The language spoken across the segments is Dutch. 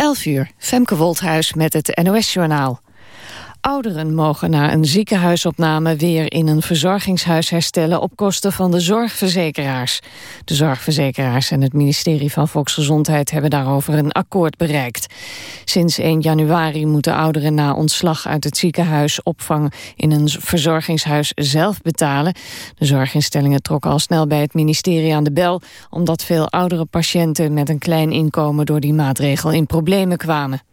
11 uur, Femke Wolthuis met het NOS-journaal. Ouderen mogen na een ziekenhuisopname weer in een verzorgingshuis herstellen op kosten van de zorgverzekeraars. De zorgverzekeraars en het ministerie van Volksgezondheid hebben daarover een akkoord bereikt. Sinds 1 januari moeten ouderen na ontslag uit het ziekenhuis opvang in een verzorgingshuis zelf betalen. De zorginstellingen trokken al snel bij het ministerie aan de bel, omdat veel oudere patiënten met een klein inkomen door die maatregel in problemen kwamen.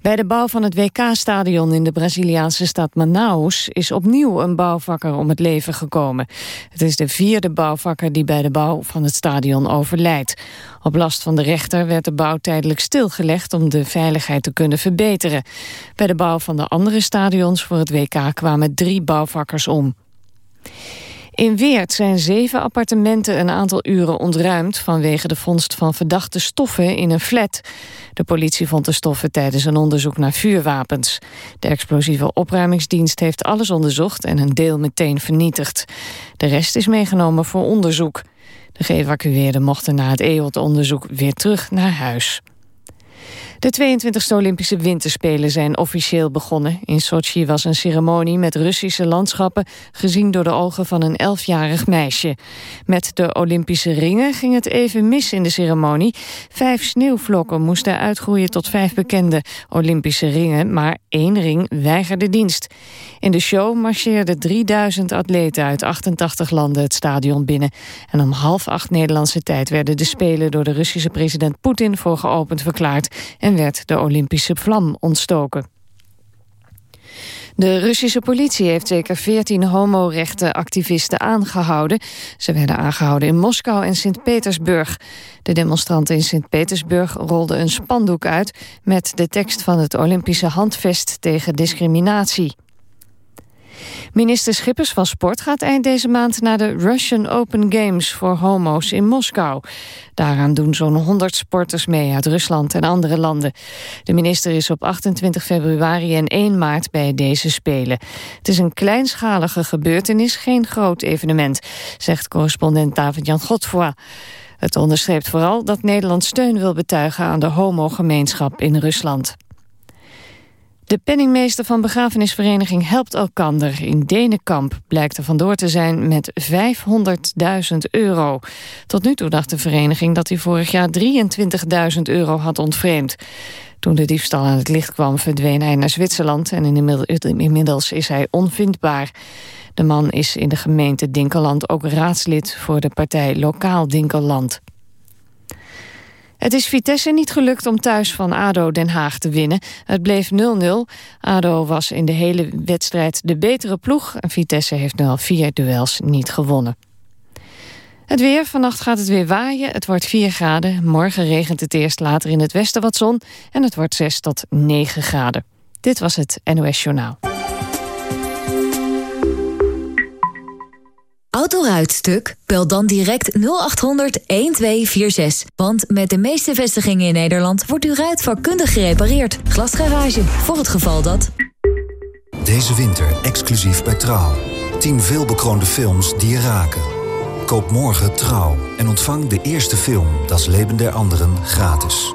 Bij de bouw van het WK-stadion in de Braziliaanse stad Manaus is opnieuw een bouwvakker om het leven gekomen. Het is de vierde bouwvakker die bij de bouw van het stadion overlijdt. Op last van de rechter werd de bouw tijdelijk stilgelegd om de veiligheid te kunnen verbeteren. Bij de bouw van de andere stadions voor het WK kwamen drie bouwvakkers om. In Weert zijn zeven appartementen een aantal uren ontruimd... vanwege de vondst van verdachte stoffen in een flat. De politie vond de stoffen tijdens een onderzoek naar vuurwapens. De explosieve opruimingsdienst heeft alles onderzocht... en een deel meteen vernietigd. De rest is meegenomen voor onderzoek. De geëvacueerden mochten na het EOT-onderzoek weer terug naar huis. De 22e Olympische Winterspelen zijn officieel begonnen. In Sochi was een ceremonie met Russische landschappen... gezien door de ogen van een elfjarig meisje. Met de Olympische ringen ging het even mis in de ceremonie. Vijf sneeuwvlokken moesten uitgroeien tot vijf bekende Olympische ringen... maar één ring weigerde dienst. In de show marcheerden 3000 atleten uit 88 landen het stadion binnen. En om half acht Nederlandse tijd werden de Spelen... door de Russische president Poetin voor geopend verklaard en werd de Olympische vlam ontstoken. De Russische politie heeft zeker 14 homorechtenactivisten aangehouden. Ze werden aangehouden in Moskou en Sint-Petersburg. De demonstranten in Sint-Petersburg rolden een spandoek uit... met de tekst van het Olympische handvest tegen discriminatie. Minister Schippers van Sport gaat eind deze maand naar de Russian Open Games voor homo's in Moskou. Daaraan doen zo'n 100 sporters mee uit Rusland en andere landen. De minister is op 28 februari en 1 maart bij deze Spelen. Het is een kleinschalige gebeurtenis, geen groot evenement, zegt correspondent David-Jan Godfroy. Het onderstreept vooral dat Nederland steun wil betuigen aan de homogemeenschap in Rusland. De penningmeester van begrafenisvereniging Helpt Elkander in Denenkamp blijkt er vandoor te zijn met 500.000 euro. Tot nu toe dacht de vereniging dat hij vorig jaar 23.000 euro had ontvreemd. Toen de diefstal aan het licht kwam verdween hij naar Zwitserland en inmiddels is hij onvindbaar. De man is in de gemeente Dinkeland ook raadslid voor de partij Lokaal Dinkeland. Het is Vitesse niet gelukt om thuis van ADO Den Haag te winnen. Het bleef 0-0. ADO was in de hele wedstrijd de betere ploeg... en Vitesse heeft nu al vier duels niet gewonnen. Het weer, vannacht gaat het weer waaien. Het wordt 4 graden. Morgen regent het eerst later in het westen wat zon... en het wordt 6 tot 9 graden. Dit was het NOS Journaal. Autoruitstuk? Bel dan direct 0800 1246. Want met de meeste vestigingen in Nederland wordt uw ruit vakkundig gerepareerd. Glasgarage, voor het geval dat... Deze winter exclusief bij Trouw. 10 veelbekroonde films die je raken. Koop morgen Trouw en ontvang de eerste film, Das Leben der Anderen, gratis.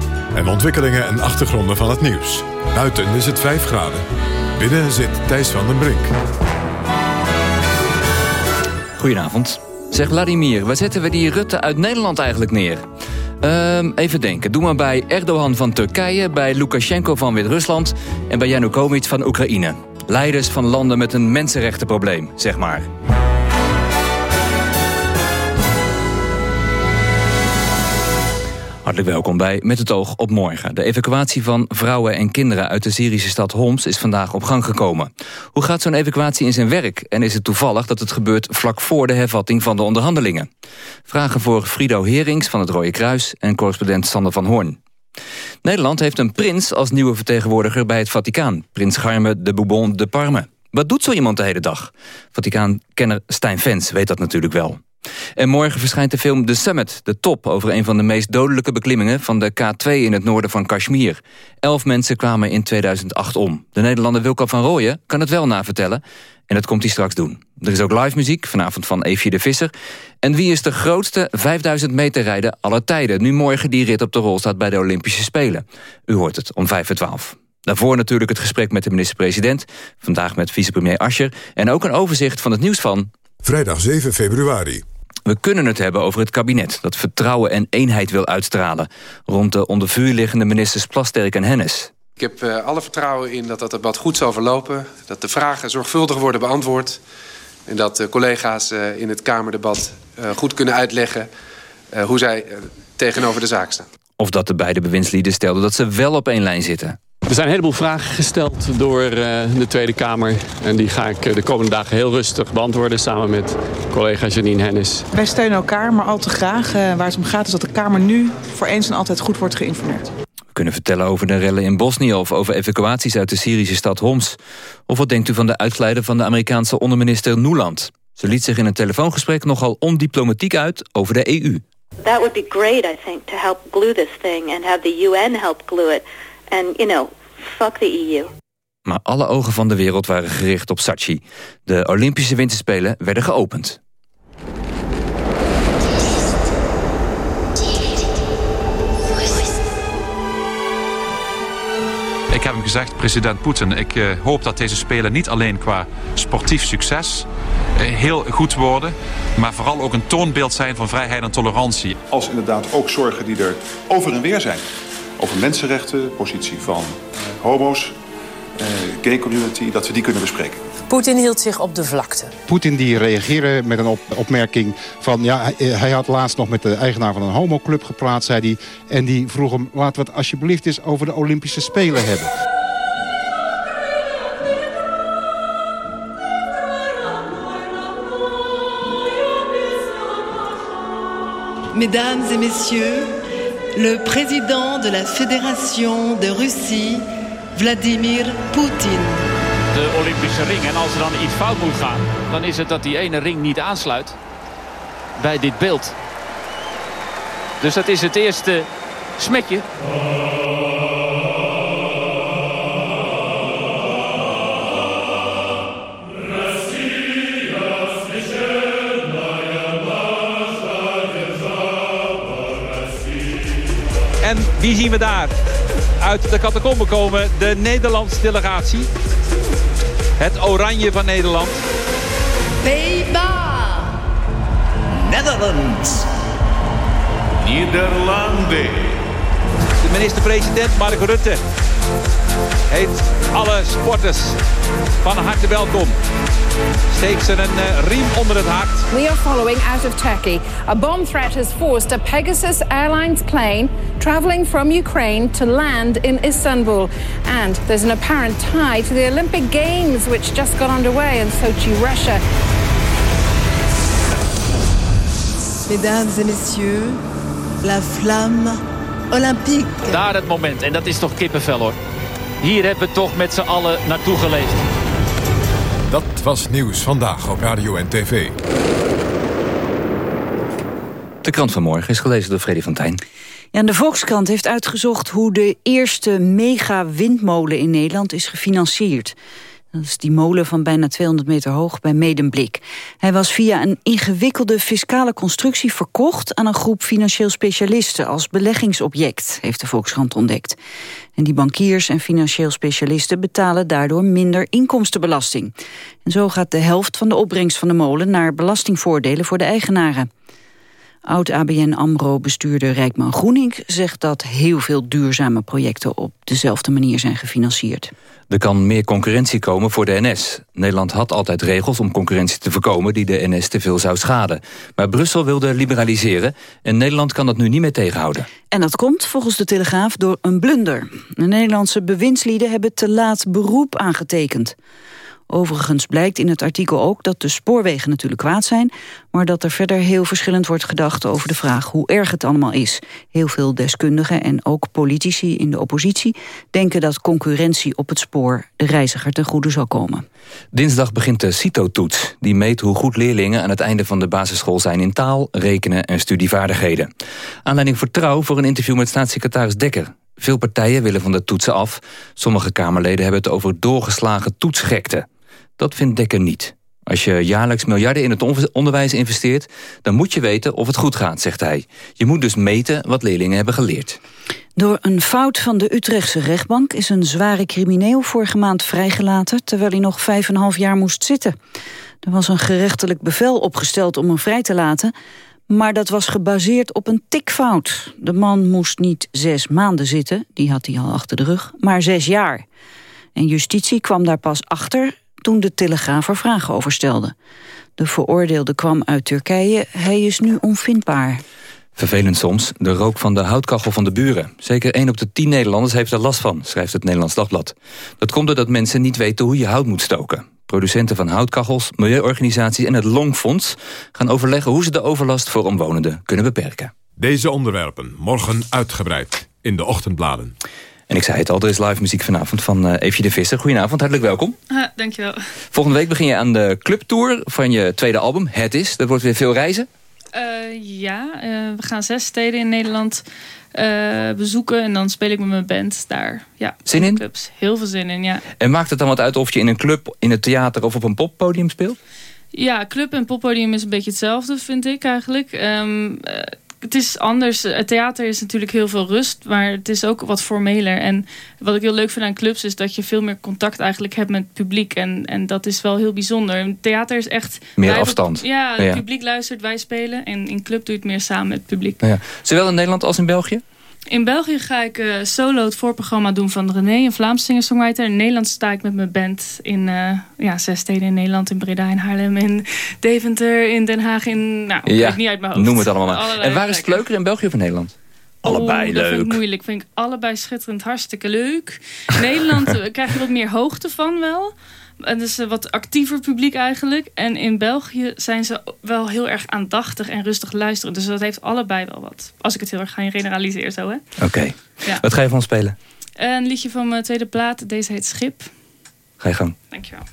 en ontwikkelingen en achtergronden van het nieuws. Buiten is het 5 graden. Binnen zit Thijs van den Brink. Goedenavond. Zeg Vladimir, waar zetten we die Rutte uit Nederland eigenlijk neer? Ehm, even denken. Doe maar bij Erdogan van Turkije, bij Lukashenko van Wit-Rusland... en bij Yanukovych van Oekraïne. Leiders van landen met een mensenrechtenprobleem, zeg maar. Hartelijk welkom bij Met het oog op morgen. De evacuatie van vrouwen en kinderen uit de Syrische stad Homs is vandaag op gang gekomen. Hoe gaat zo'n evacuatie in zijn werk? En is het toevallig dat het gebeurt vlak voor de hervatting van de onderhandelingen? Vragen voor Frido Herings van het Rode Kruis en correspondent Sander van Hoorn. Nederland heeft een prins als nieuwe vertegenwoordiger bij het Vaticaan. Prins Garme de Bourbon de Parme. Wat doet zo iemand de hele dag? Vaticaan-kenner Stijn Vens weet dat natuurlijk wel. En morgen verschijnt de film The Summit, de top... over een van de meest dodelijke beklimmingen van de K2 in het noorden van Kashmir. Elf mensen kwamen in 2008 om. De Nederlander Wilco van Rooyen kan het wel navertellen. En dat komt hij straks doen. Er is ook live muziek, vanavond van Eefje de Visser. En wie is de grootste 5000 meter rijder aller tijden... nu morgen die rit op de rol staat bij de Olympische Spelen? U hoort het om 5 voor 12. Daarvoor natuurlijk het gesprek met de minister-president. Vandaag met vicepremier Ascher. En ook een overzicht van het nieuws van... Vrijdag 7 februari. We kunnen het hebben over het kabinet dat vertrouwen en eenheid wil uitstralen... rond de onder vuur liggende ministers Plasterk en Hennis. Ik heb uh, alle vertrouwen in dat dat debat goed zal verlopen... dat de vragen zorgvuldig worden beantwoord... en dat de collega's uh, in het Kamerdebat uh, goed kunnen uitleggen... hoe zij tegenover de zaak staan. Of dat de beide bewindslieden stelden dat ze wel op één lijn zitten. Er zijn een heleboel vragen gesteld door de Tweede Kamer. En die ga ik de komende dagen heel rustig beantwoorden... samen met collega Janine Hennis. Wij steunen elkaar, maar al te graag. waar het om gaat is dat de Kamer nu voor eens en altijd goed wordt geïnformeerd. We kunnen vertellen over de rellen in Bosnië... of over evacuaties uit de Syrische stad Homs. Of wat denkt u van de uitglijden van de Amerikaanse onderminister Nuland? Ze liet zich in een telefoongesprek nogal ondiplomatiek uit over de EU. That would be great, I think, to help glue this thing... and have the UN help glue it. And, you know, fuck the EU. Maar alle ogen van de wereld waren gericht op Sochi. De Olympische Winterspelen werden geopend. Ik heb hem gezegd, president Poetin, ik uh, hoop dat deze Spelen niet alleen qua sportief succes uh, heel goed worden, maar vooral ook een toonbeeld zijn van vrijheid en tolerantie. Als inderdaad ook zorgen die er over en weer zijn. Over mensenrechten, positie van uh, homo's, gay community, dat we die kunnen bespreken. Poetin hield zich op de vlakte. Poetin die reageerde met een op opmerking van... ja, hij, hij, had laatst nog met de eigenaar van een homoclub gepraat, zei hij. En die vroeg hem, laten we het alsjeblieft eens over de Olympische Spelen hebben. Mesdames et messieurs, le président de la Fédération de Russie, Vladimir Poutine de Olympische ring. En als er dan iets fout moet gaan, dan is het dat die ene ring niet aansluit bij dit beeld. Dus dat is het eerste smetje. Wie zien we daar? Uit de catacombe komen de Nederlandse delegatie. Het oranje van Nederland. Beba. Netherlands. Nederlanden. De minister-president Mark Rutte heet alle sporters van harte welkom. Steekt ze een uh, riem onder het hart. We are following out of Turkey. A bomb threat has forced a Pegasus Airlines plane traveling from Ukraine to land in Istanbul. And there's an apparent tie to the Olympic Games which just got underway in Sochi, Russia. Mesdames et messieurs, la flamme olympique. Daar het moment. En dat is toch kippenvel hoor. Hier hebben we toch met z'n allen naartoe geleefd. Dat was Nieuws Vandaag op Radio en TV. De krant van morgen is gelezen door Freddy van Tijn. Ja, de Volkskrant heeft uitgezocht hoe de eerste mega-windmolen in Nederland is gefinancierd. Dat is die molen van bijna 200 meter hoog bij Medemblik. Hij was via een ingewikkelde fiscale constructie verkocht... aan een groep financieel specialisten als beleggingsobject... heeft de Volkskrant ontdekt. En die bankiers en financieel specialisten betalen daardoor minder inkomstenbelasting. En zo gaat de helft van de opbrengst van de molen... naar belastingvoordelen voor de eigenaren. Oud-ABN AMRO-bestuurder Rijkman Groening zegt dat heel veel duurzame projecten op dezelfde manier zijn gefinancierd. Er kan meer concurrentie komen voor de NS. Nederland had altijd regels om concurrentie te voorkomen die de NS te veel zou schaden. Maar Brussel wilde liberaliseren en Nederland kan dat nu niet meer tegenhouden. En dat komt volgens de Telegraaf door een blunder. De Nederlandse bewindslieden hebben te laat beroep aangetekend. Overigens blijkt in het artikel ook dat de spoorwegen natuurlijk kwaad zijn... maar dat er verder heel verschillend wordt gedacht over de vraag hoe erg het allemaal is. Heel veel deskundigen en ook politici in de oppositie... denken dat concurrentie op het spoor de reiziger ten goede zal komen. Dinsdag begint de CITO-toets. Die meet hoe goed leerlingen aan het einde van de basisschool zijn... in taal, rekenen en studievaardigheden. Aanleiding voor trouw voor een interview met staatssecretaris Dekker. Veel partijen willen van de toetsen af. Sommige Kamerleden hebben het over doorgeslagen toetsgekte. Dat vindt Dekker niet. Als je jaarlijks miljarden in het onderwijs investeert... dan moet je weten of het goed gaat, zegt hij. Je moet dus meten wat leerlingen hebben geleerd. Door een fout van de Utrechtse rechtbank... is een zware crimineel vorige maand vrijgelaten... terwijl hij nog vijf en een half jaar moest zitten. Er was een gerechtelijk bevel opgesteld om hem vrij te laten... maar dat was gebaseerd op een tikfout. De man moest niet zes maanden zitten, die had hij al achter de rug... maar zes jaar. En justitie kwam daar pas achter toen de Telegraaf er vragen over stelde. De veroordeelde kwam uit Turkije, hij is nu onvindbaar. Vervelend soms, de rook van de houtkachel van de buren. Zeker 1 op de 10 Nederlanders heeft er last van, schrijft het Nederlands Dagblad. Dat komt doordat mensen niet weten hoe je hout moet stoken. Producenten van houtkachels, milieuorganisaties en het Longfonds... gaan overleggen hoe ze de overlast voor omwonenden kunnen beperken. Deze onderwerpen morgen uitgebreid in de ochtendbladen. En ik zei het al, er is live muziek vanavond van uh, Eefje de Visser. Goedenavond, hartelijk welkom. Ah, dankjewel. Volgende week begin je aan de clubtour van je tweede album, Het Is. Dat wordt weer veel reizen. Uh, ja, uh, we gaan zes steden in Nederland bezoeken. En dan speel ik met mijn band daar. Ja, zin in? Clubs. Heel veel zin in, ja. En maakt het dan wat uit of je in een club, in het theater of op een poppodium speelt? Ja, club en poppodium is een beetje hetzelfde, vind ik eigenlijk. Um, het is anders. Het theater is natuurlijk heel veel rust, maar het is ook wat formeler. En wat ik heel leuk vind aan clubs is dat je veel meer contact eigenlijk hebt met het publiek. En, en dat is wel heel bijzonder. theater is echt... Meer afstand. ja, het publiek luistert, wij spelen. En in club doe je het meer samen met het publiek. Ja. Zowel in Nederland als in België? In België ga ik uh, solo het voorprogramma doen van René, een Vlaamse singer-songwriter. In Nederland sta ik met mijn band in uh, ja, zes steden in Nederland. In Breda, in Haarlem, in Deventer, in Den Haag. In, nou, ja, ik niet uit mijn hoofd. Noem het allemaal maar. en waar is het leuker, in België of in Nederland? Allebei oh, leuk. Dat vind ik moeilijk. Vind ik allebei schitterend, hartstikke leuk. Nederland eh, krijg je wat meer hoogte van wel. En dus een wat actiever publiek eigenlijk. En in België zijn ze wel heel erg aandachtig en rustig luisteren. Dus dat heeft allebei wel wat. Als ik het heel erg ga generaliseren zo, hè. Oké. Ja. Wat ga je van spelen? Een liedje van mijn tweede plaat. Deze heet Schip. Ga je gang. Dankjewel.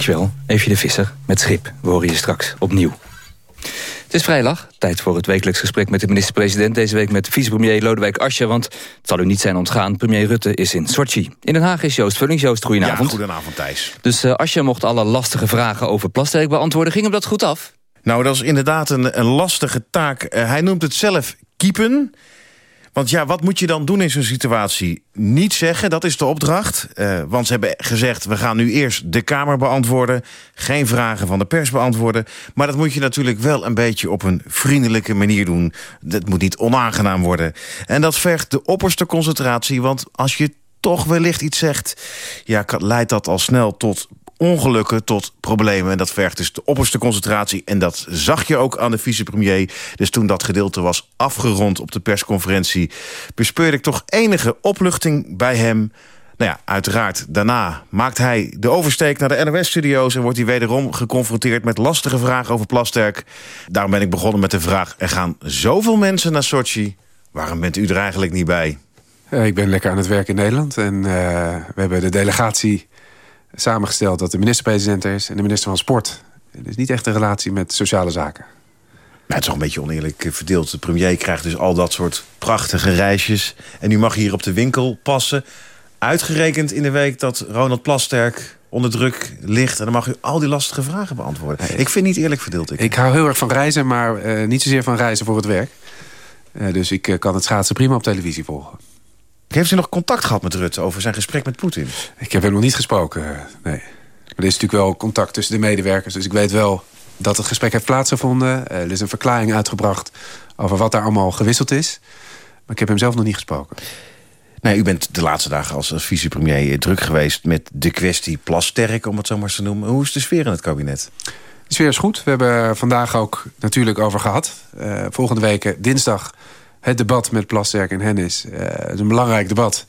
Dankjewel, Eefje de Visser met Schip. We horen je straks opnieuw. Het is vrijdag, tijd voor het wekelijks gesprek met de minister-president. Deze week met vicepremier Lodewijk Asscher, want het zal u niet zijn ontgaan. Premier Rutte is in Sochi. In Den Haag is Joost Vullings. Joost, goedenavond. Ja, goedenavond Thijs. Dus uh, Asscher mocht alle lastige vragen over Plasterk beantwoorden. Ging hem dat goed af? Nou, dat is inderdaad een, een lastige taak. Uh, hij noemt het zelf kiepen. Want ja, wat moet je dan doen in zo'n situatie? Niet zeggen, dat is de opdracht. Uh, want ze hebben gezegd, we gaan nu eerst de Kamer beantwoorden. Geen vragen van de pers beantwoorden. Maar dat moet je natuurlijk wel een beetje op een vriendelijke manier doen. Dat moet niet onaangenaam worden. En dat vergt de opperste concentratie. Want als je toch wellicht iets zegt... ja, leidt dat al snel tot ongelukken tot problemen. En dat vergt dus de opperste concentratie. En dat zag je ook aan de vicepremier. Dus toen dat gedeelte was afgerond op de persconferentie... bespeurde ik toch enige opluchting bij hem... Nou ja, uiteraard, daarna maakt hij de oversteek naar de NOS-studio's... en wordt hij wederom geconfronteerd met lastige vragen over Plasterk. Daarom ben ik begonnen met de vraag... er gaan zoveel mensen naar Sochi. Waarom bent u er eigenlijk niet bij? Uh, ik ben lekker aan het werk in Nederland. En uh, we hebben de delegatie samengesteld dat de minister-president er is... en de minister van Sport. Het is niet echt een relatie met sociale zaken. Maar het is toch een beetje oneerlijk verdeeld. De premier krijgt dus al dat soort prachtige reisjes. En nu mag hier op de winkel passen. Uitgerekend in de week dat Ronald Plasterk onder druk ligt... en dan mag u al die lastige vragen beantwoorden. Nee, ik vind niet eerlijk verdeeld. Ik, ik hou heel erg van reizen, maar uh, niet zozeer van reizen voor het werk. Uh, dus ik uh, kan het schaatsen prima op televisie volgen. Heeft u nog contact gehad met Rutte over zijn gesprek met Poetin? Ik heb hem nog niet gesproken, nee. Maar er is natuurlijk wel contact tussen de medewerkers. Dus ik weet wel dat het gesprek heeft plaatsgevonden. Er is een verklaring uitgebracht over wat daar allemaal gewisseld is. Maar ik heb hem zelf nog niet gesproken. Nee, u bent de laatste dagen als, als vicepremier druk geweest... met de kwestie Plasterk, om het zo maar te noemen. Hoe is de sfeer in het kabinet? De sfeer is goed. We hebben vandaag ook natuurlijk over gehad. Uh, volgende week, dinsdag, het debat met Plasterk en Hennis. Het is een belangrijk debat.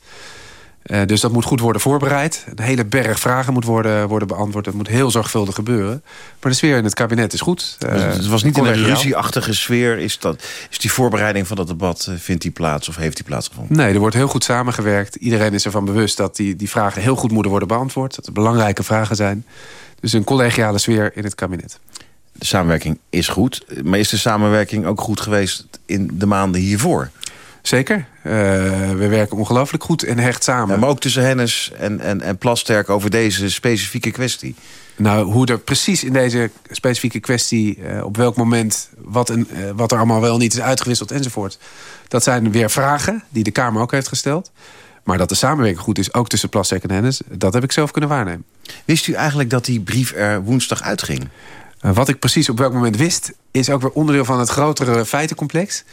Uh, dus dat moet goed worden voorbereid. Een hele berg vragen moet worden, worden beantwoord. Dat moet heel zorgvuldig gebeuren. Maar de sfeer in het kabinet is goed. Uh, dus het was niet in een ruzieachtige sfeer. Is, dat, is die voorbereiding van dat debat, vindt die plaats of heeft die plaatsgevonden? Nee, er wordt heel goed samengewerkt. Iedereen is ervan bewust dat die, die vragen heel goed moeten worden beantwoord. Dat het belangrijke vragen zijn. Dus een collegiale sfeer in het kabinet. De samenwerking is goed. Maar is de samenwerking ook goed geweest in de maanden hiervoor? Zeker. Uh, we werken ongelooflijk goed en hecht samen. Ja, maar ook tussen Hennis en, en, en Plasterk over deze specifieke kwestie. Nou, hoe er precies in deze specifieke kwestie... Uh, op welk moment wat, een, uh, wat er allemaal wel niet is uitgewisseld enzovoort... dat zijn weer vragen die de Kamer ook heeft gesteld. Maar dat de samenwerking goed is, ook tussen Plasterk en Hennis... dat heb ik zelf kunnen waarnemen. Wist u eigenlijk dat die brief er woensdag uitging? Wat ik precies op welk moment wist... is ook weer onderdeel van het grotere feitencomplex...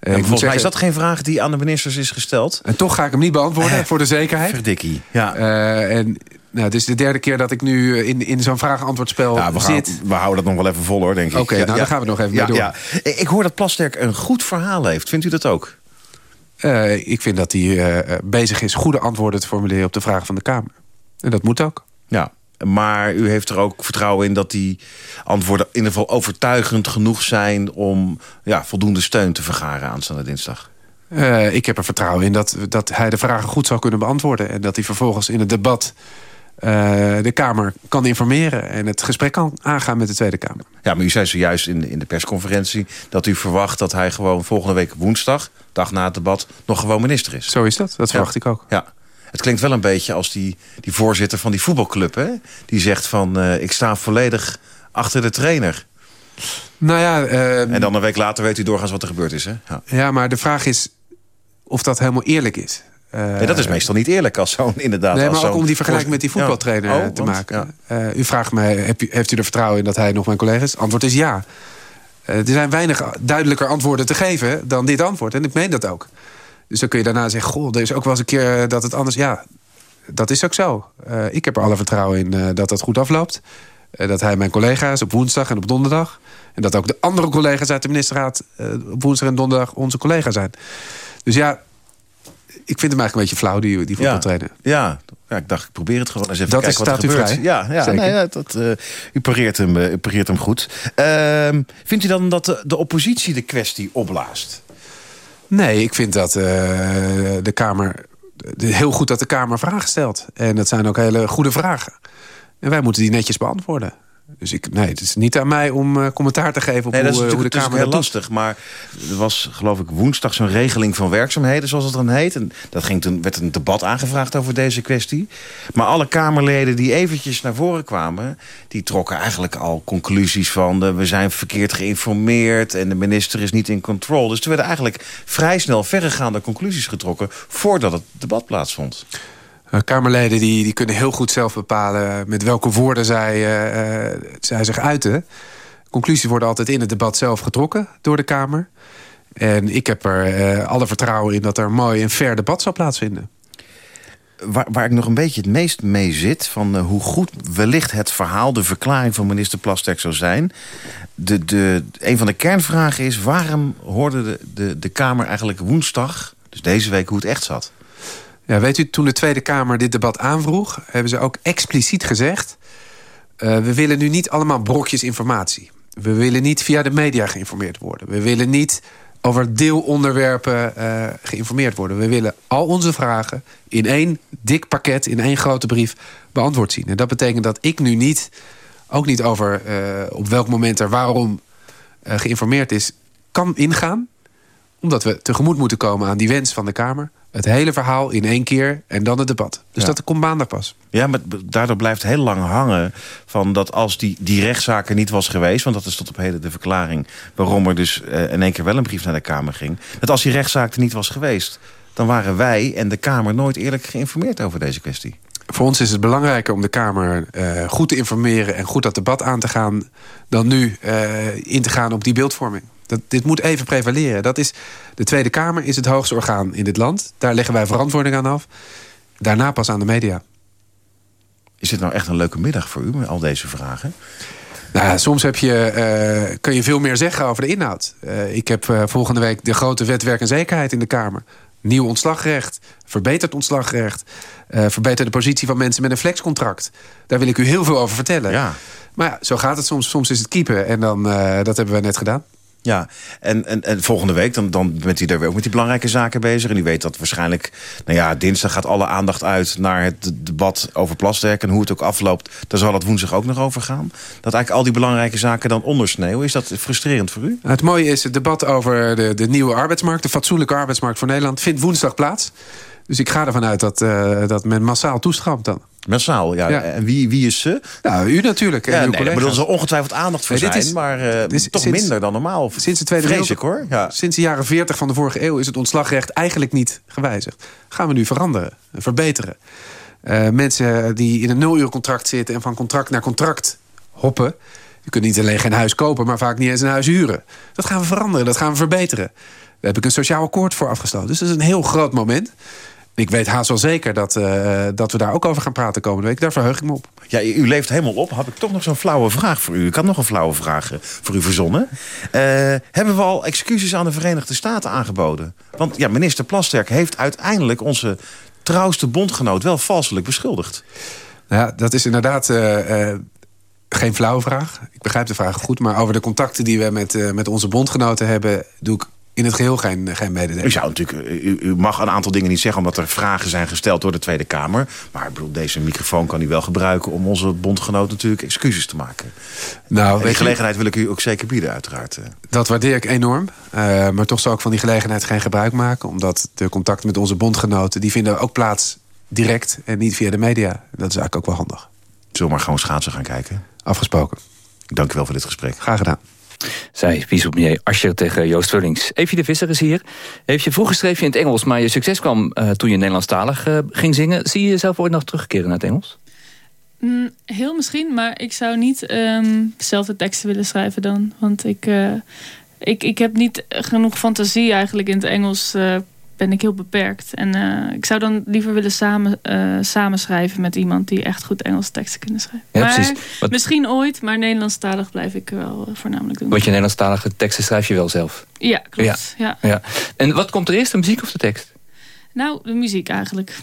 Uh, volgens zeggen, mij is dat geen vraag die aan de ministers is gesteld. En toch ga ik hem niet beantwoorden, uh, voor de zekerheid. Verdikkie, ja. Uh, en nou, het is de derde keer dat ik nu in, in zo'n vraag-antwoordspel we zit. We houden dat nog wel even vol, hoor, denk ik. Oké, okay, ja, nou, ja, daar gaan we nog even mee door. Ja. Ik hoor dat Plasterk een goed verhaal heeft. Vindt u dat ook? ik vind dat hij bezig is goede antwoorden te formuleren op de vragen van de Kamer. En dat moet ook. Ja, maar u heeft er ook vertrouwen in dat die antwoorden in ieder geval overtuigend genoeg zijn... om ja, voldoende steun te vergaren aanstaande dinsdag. Uh, ik heb er vertrouwen in dat, dat hij de vragen goed zal kunnen beantwoorden. En dat hij vervolgens in het debat uh, de Kamer kan informeren... en het gesprek kan aangaan met de Tweede Kamer. Ja, maar u zei zojuist in, in de persconferentie... dat u verwacht dat hij gewoon volgende week woensdag... dag na het debat, nog gewoon minister is. Zo is dat, dat verwacht ik ook. Ja. Het klinkt wel een beetje als die, die voorzitter van die voetbalclub. Hè? Die zegt van, uh, ik sta volledig achter de trainer. Nou ja... Uh, en dan een week later weet u doorgaans wat er gebeurd is. Hè? Ja. ja, maar de vraag is of dat helemaal eerlijk is. Eh, Nee, dat is meestal niet eerlijk als zo'n inderdaad... Nee, maar ook om die vergelijking met die voetbaltrainer Ja. eh, Oh, te want- maken. Eh, u vraagt mij, heb u, heeft u er vertrouwen in dat hij nog mijn collega is? Antwoord is ja. Eh, er zijn weinig duidelijker antwoorden te geven dan dit antwoord. En ik meen dat ook. Dus dan kun je daarna zeggen... goh, er is ook wel eens een keer eh, dat het anders... Ja, dat is ook zo. Eh, ik heb er alle vertrouwen in eh, dat dat goed afloopt. Dat hij mijn collega is op woensdag en op donderdag. En dat ook de andere collega's uit de ministerraad... op woensdag en donderdag onze collega zijn. Dus ja, ik vind hem eigenlijk een beetje flauw, die, die voetbaltrainer. Ja, ja, ik dacht, ik probeer het gewoon eens even Dat kijken is- wat er staat u gebeurt. vrij. Ja, ja nee, ja, dat, eh, u, pareert hem, u pareert hem goed. Ehm, vindt u dan dat de, de oppositie de kwestie opblaast? Nee, ik vind dat eh, de Kamer... Heel goed dat de Kamer vragen stelt. En dat zijn ook hele goede vragen. En wij moeten die netjes beantwoorden. Dus ik, nee, het is niet aan mij om eh, commentaar te geven op Nee, dat is hoe, eh, hoe de Kamer dat heel doet. lastig. Maar er was, geloof ik, woensdag zo'n regeling van werkzaamheden, zoals het dan heet. En dat ging toen, werd een debat aangevraagd over deze kwestie. Maar alle Kamerleden die eventjes naar voren kwamen... die trokken eigenlijk al conclusies van... de, we zijn verkeerd geïnformeerd en de minister is niet in control. Dus er werden eigenlijk vrij snel verregaande conclusies getrokken... voordat het debat plaatsvond. Eh, Kamerleden die, die kunnen heel goed zelf bepalen... met welke woorden zij, eh, eh, zij zich uiten. Conclusies worden altijd in het debat zelf getrokken door de Kamer. En ik heb er alle vertrouwen in dat er een mooi en fair debat zal plaatsvinden. Waar, waar ik nog een beetje het meest mee zit... van hoe goed wellicht het verhaal, de verklaring van minister Plasterk zou zijn... De, de, een van de kernvragen is... waarom hoorde de, de, de Kamer eigenlijk woensdag, dus deze week, hoe het echt zat? Weet u, toen de Tweede Kamer dit debat aanvroeg... hebben ze ook expliciet gezegd... eh, we willen nu niet allemaal brokjes informatie. We willen niet via de media geïnformeerd worden. We willen niet over deelonderwerpen eh, geïnformeerd worden. We willen al onze vragen in één dik pakket... in één grote brief beantwoord zien. En dat betekent dat ik nu niet... ook niet over eh, op welk moment er waarom geïnformeerd is... kan ingaan omdat we tegemoet moeten komen aan die wens van de Kamer. Het hele verhaal in één keer en dan het debat. Dus Ja. dat komt maandag pas. Ja, maar daardoor blijft heel lang hangen van dat als die, die rechtszaak er niet was geweest... want dat is tot op heden de verklaring waarom er dus eh, in één keer wel een brief naar de Kamer ging... dat als die rechtszaak er niet was geweest... dan waren wij en de Kamer nooit eerlijk geïnformeerd over deze kwestie. Voor ons is het belangrijker om de Kamer eh, goed te informeren... en goed dat debat aan te gaan... dan nu eh, in te gaan op die beeldvorming. Dat, dit moet even prevaleren. Dat is, de Tweede Kamer is het hoogste orgaan in dit land. Daar leggen wij verantwoording aan af. Daarna pas aan de media. Is dit nou echt een leuke middag voor u met al deze vragen? Nou ja, soms heb je, eh, kun je veel meer zeggen over de inhoud. Eh, ik heb eh, volgende week de grote wet werk en zekerheid in de Kamer. Nieuw ontslagrecht, verbeterd ontslagrecht... verbeterde positie van mensen met een flexcontract. Daar wil ik u heel veel over vertellen. Ja. Maar ja, zo gaat het soms. Soms is het keepen en dan, dat hebben we net gedaan. Ja, en, en, en volgende week dan, dan bent u daar weer ook met die belangrijke zaken bezig. En u weet dat waarschijnlijk, nou ja, dinsdag gaat alle aandacht uit... naar het debat over Plasterk en hoe het ook afloopt. Daar zal het woensdag ook nog over gaan. Dat eigenlijk al die belangrijke zaken dan ondersneeuwen. Is dat frustrerend voor u? Het mooie is, het debat over de, de nieuwe arbeidsmarkt... de fatsoenlijke arbeidsmarkt voor Nederland... vindt woensdag plaats. Dus ik ga ervan uit dat, eh, dat men massaal toestroomt dan. Massaal, ja. Ja. En wie, wie is ze? Nou, u natuurlijk. En Ja, uw nee, maar collega's. er zal ongetwijfeld aandacht voor Nee, zijn. is- maar dit is toch sinds- minder dan normaal. Sinds de Tweede Vrees ik hoor. Ja. Sinds de jaren 40 van de vorige eeuw is het ontslagrecht eigenlijk niet gewijzigd. Gaan we nu veranderen, verbeteren. Eh, mensen die in een nuluurcontract zitten en van contract naar contract hoppen. Je kunt niet alleen geen huis kopen, maar vaak niet eens een huis huren. Dat gaan we veranderen, dat gaan we verbeteren. Daar heb ik een sociaal akkoord voor afgesloten. Dus dat is een heel groot moment. Ik weet haast wel zeker dat, eh, dat we daar ook over gaan praten komende week. Daar verheug ik me op. Ja, u leeft helemaal op. Heb ik toch nog zo'n flauwe vraag voor u. Ik had nog een flauwe vraag eh, voor u verzonnen. Eh, hebben we al excuses aan de Verenigde Staten aangeboden? Want ja, minister Plasterk heeft uiteindelijk onze trouwste bondgenoot wel valselijk beschuldigd. Nou ja, dat is inderdaad geen flauwe vraag. Ik begrijp de vraag goed. Maar over de contacten die we met, met onze bondgenoten hebben... doe ik in het geheel geen, geen mededeling. U, zou natuurlijk, u, u mag een aantal dingen niet zeggen... omdat er vragen zijn gesteld door de Tweede Kamer. Maar ik bedoel, deze microfoon kan u wel gebruiken... om onze bondgenoot natuurlijk excuses te maken. Nou, En die gelegenheid wil ik u ook zeker bieden, uiteraard. Dat waardeer ik enorm. Eh, maar toch zal ik van die gelegenheid geen gebruik maken. Omdat de contacten met onze bondgenoten... die vinden ook plaats direct en niet via de media. Dat is eigenlijk ook wel handig. Zullen we maar gewoon schaatsen gaan kijken? Afgesproken. Dank u wel voor dit gesprek. Graag gedaan. Zij vicepremier Ascher tegen Joost Vullings. Evie de Visser is hier. Heeft je vroeger schreef je in het Engels, maar je succes kwam uh, toen je Nederlandstalig uh, ging zingen. Zie je jezelf ooit nog terugkeren naar het Engels? Mm, heel misschien, maar ik zou niet um, zelf de teksten willen schrijven dan. Want ik, uh, ik, ik heb niet genoeg fantasie eigenlijk in het Engels ben ik heel beperkt. En uh, ik zou dan liever willen samen, uh, samenschrijven met iemand die echt goed Engelse teksten kunnen schrijven. Ja, maar. Wat... misschien ooit, maar Nederlandstalig blijf ik wel uh, voornamelijk doen. Want je Nederlandstalige teksten schrijf je wel zelf? Ja, klopt. Ja. Ja. ja. En wat komt er eerst, de muziek of de tekst? Nou, de muziek eigenlijk.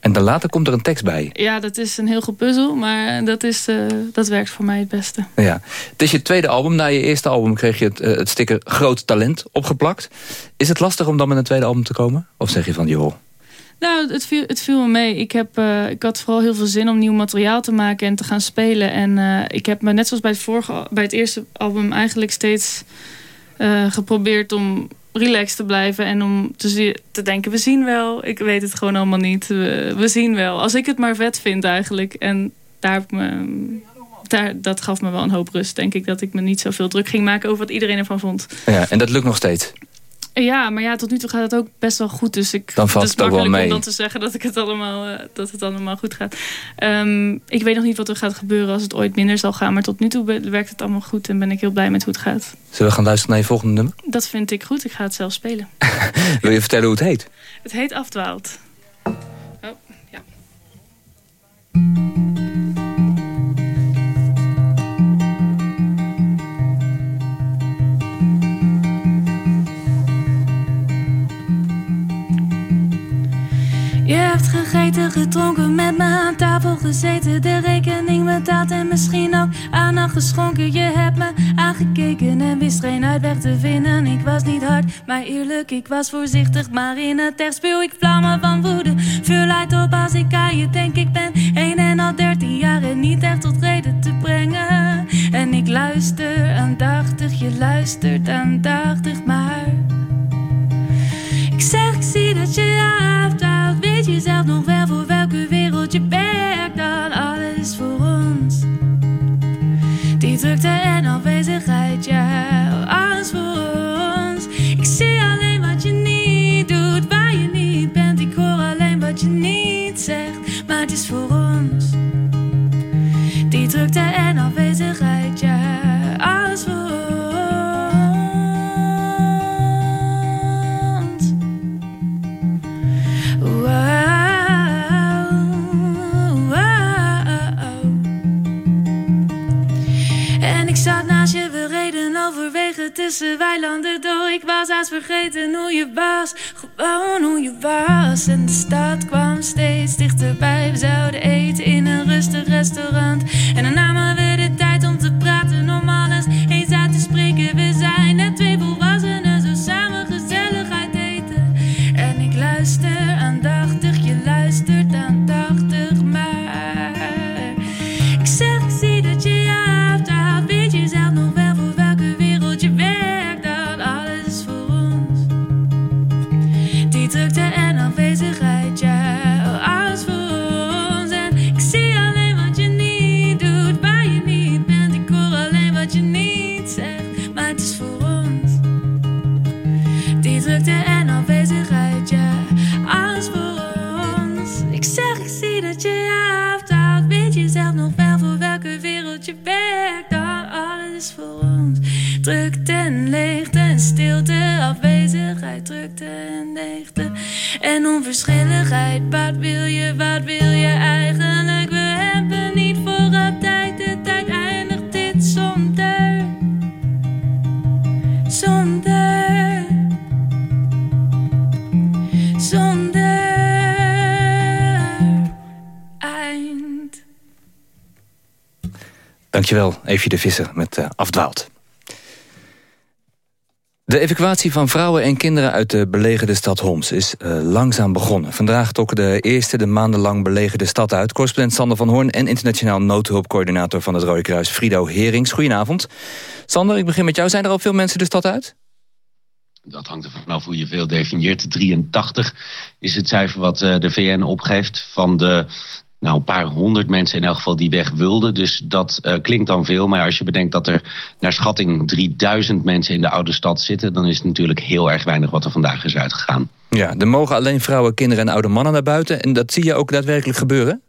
En dan later komt er een tekst bij. Ja, dat is een heel gepuzzel, maar dat, is, uh, dat werkt voor mij het beste. Ja. Het is je tweede album. Na je eerste album kreeg je het, uh, het sticker Groot Talent opgeplakt. Is het lastig om dan met een tweede album te komen? Of zeg je van, joh... Nou, het viel, het viel me mee. Ik, heb, uh, ik had vooral heel veel zin om nieuw materiaal te maken en te gaan spelen. En ik heb me net zoals bij het, vorige, bij het eerste album eigenlijk steeds geprobeerd om relaxed te blijven en om te, te denken, we zien wel. Ik weet het gewoon allemaal niet. We, we zien wel. Als ik het maar vet vind eigenlijk. En daar heb ik me, daar, dat gaf me wel een hoop rust, denk ik. Dat ik me niet zoveel druk ging maken over wat iedereen ervan vond. Ja, en dat lukt nog steeds? Ja, maar ja, tot nu toe gaat het ook best wel goed. Dus ik, dan valt het, het ook wel mee. om dan te zeggen dat, ik het allemaal, uh, dat het allemaal goed gaat. Um, ik weet nog niet wat er gaat gebeuren als het ooit minder zal gaan. Maar tot nu toe werkt het allemaal goed en ben ik heel blij met hoe het gaat. Zullen we gaan luisteren naar je volgende nummer? Dat vind ik goed. Ik ga het zelf spelen. Wil je vertellen hoe het heet? Het heet Afdwaald. Oh, ja. Je hebt gegeten, gedronken, met me aan tafel gezeten. De rekening betaald en misschien ook aandacht geschonken. Je hebt me aangekeken en wist geen uitweg te vinden. Ik was niet hard, maar eerlijk, ik was voorzichtig. Maar in het echt speel ik vlammen van woede. Vuur uit op als ik aan je denk. Ik ben een en al dertien jaar en niet echt tot reden te brengen. En ik luister aandachtig, je luistert aandachtig, maar... Zie dat je afdaalt. Weet je zelf nog wel voor welke wereld je werkt dan alles voor ons? Die drukte en afwezigheid, ja, alles voor ons. Ik zie alleen wat je niet doet, waar je niet bent. Ik hoor alleen wat je niet zegt, maar het is voor ons. Die drukte en vergeten hoe je was, gewoon hoe je was. En de stad kwam steeds dichterbij. We zouden Eefje de Visser met uh, Afdwaald. De evacuatie van vrouwen en kinderen uit de belegerde stad Homs is uh, langzaam begonnen. Vandaag trokken de eerste de maandenlang belegerde stad uit. Correspondent Sander van Hoorn en internationaal noodhulpcoördinator van het Rode Kruis Frido Herings. Goedenavond. Sander, ik begin met jou. Zijn er al veel mensen de stad uit? Dat hangt er vanaf hoe je veel definieert. 83 is het cijfer wat uh, de VN opgeeft van de nou, een paar honderd mensen in elk geval die weg wilden. Dus dat uh, klinkt dan veel. Maar als je bedenkt dat er naar schatting 3000 mensen in de oude stad zitten... dan is het natuurlijk heel erg weinig wat er vandaag is uitgegaan. Ja, er mogen alleen vrouwen, kinderen en oude mannen naar buiten. En dat zie je ook daadwerkelijk gebeuren?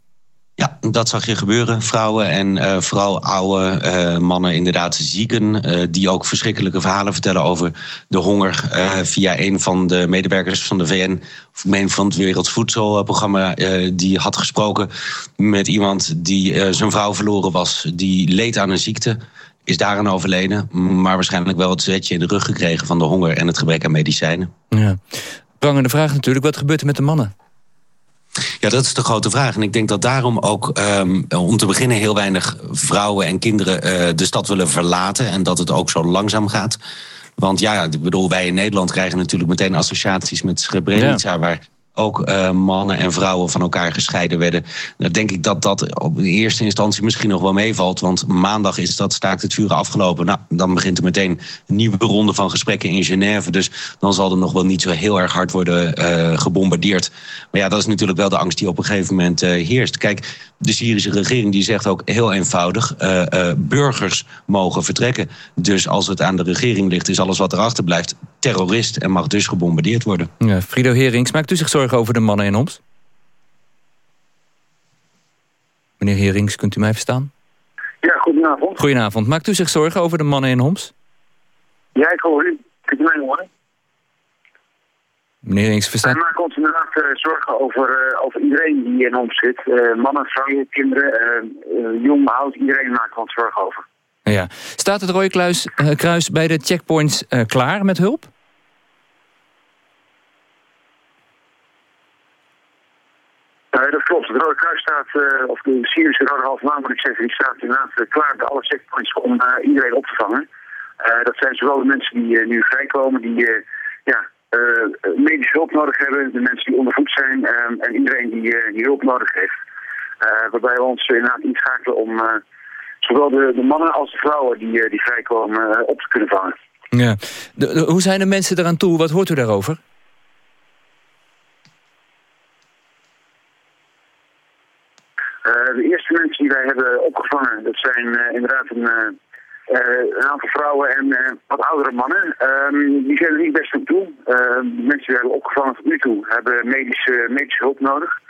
Ja, dat zag je gebeuren. Vrouwen en uh, vooral oude uh, mannen, inderdaad zieken... Uh, die ook verschrikkelijke verhalen vertellen over de honger... via een van de medewerkers van de VN... of van het Wereldvoedselprogramma... die had gesproken met iemand die zijn vrouw verloren was. Die leed aan een ziekte, is daaraan overleden... maar waarschijnlijk wel het zwetje in de rug gekregen... van de honger en het gebrek aan medicijnen. Ja. Prangende vraag natuurlijk, wat gebeurt er met de mannen? Ja, dat is de grote vraag. En ik denk dat daarom ook um, om te beginnen heel weinig vrouwen en kinderen uh, de stad willen verlaten. En dat het ook zo langzaam gaat. Want ja, ik bedoel, wij in Nederland krijgen natuurlijk meteen associaties met Srebrenica, ja. waar ook uh, mannen en vrouwen van elkaar gescheiden werden. Dan denk ik dat dat op eerste instantie misschien nog wel meevalt. Want maandag is dat staakt het vuren afgelopen. Nou, dan begint er meteen een nieuwe ronde van gesprekken in Genève. Dus dan zal er nog wel niet zo heel erg hard worden uh, gebombardeerd. Maar ja, dat is natuurlijk wel de angst die op een gegeven moment uh, heerst. Kijk, de Syrische regering die zegt ook heel eenvoudig... burgers mogen vertrekken. Dus als het aan de regering ligt, is alles wat erachter blijft terrorist... en mag dus gebombardeerd worden. Ja, Frido Herings, maakt u zich zorgen over de mannen in Homs? Meneer Herings, kunt u mij verstaan? Ja, goedenavond. Goedenavond. Maakt u zich zorgen over de mannen in Homs? Ja, ik hoor u. Kunt u mij horen? Meneer Herings, verstaan... Wij maken ons inderdaad uh, zorgen over, uh, over iedereen die in Homs zit. Uh, mannen, vrouwen, kinderen, jong, oud. Iedereen maakt ons zorgen over. Ja. Staat het Rode Kruis bij de checkpoints klaar met hulp? Dat klopt. Het Rode Kruis staat, uh, of de Syrische Rode Halve Maan moet ik zeggen, die staat inderdaad uh, klaar bij alle checkpoints om iedereen op te vangen. dat zijn zowel de mensen die nu vrijkomen, die ja, medische hulp nodig hebben, de mensen die ondervoed zijn en iedereen die, hulp nodig heeft. waarbij we ons inderdaad inschakelen om zowel de, de, mannen als de vrouwen die, die vrijkomen op te kunnen vangen. Ja. De, hoe zijn de mensen eraan toe? Wat hoort u daarover? Uh, de eerste mensen die wij hebben opgevangen, dat zijn uh, inderdaad een, uh, een, aantal vrouwen en wat oudere mannen. Um, die zijn er niet best aan toe. Ehm, de mensen die we hebben opgevangen tot nu toe hebben medische, medische hulp nodig.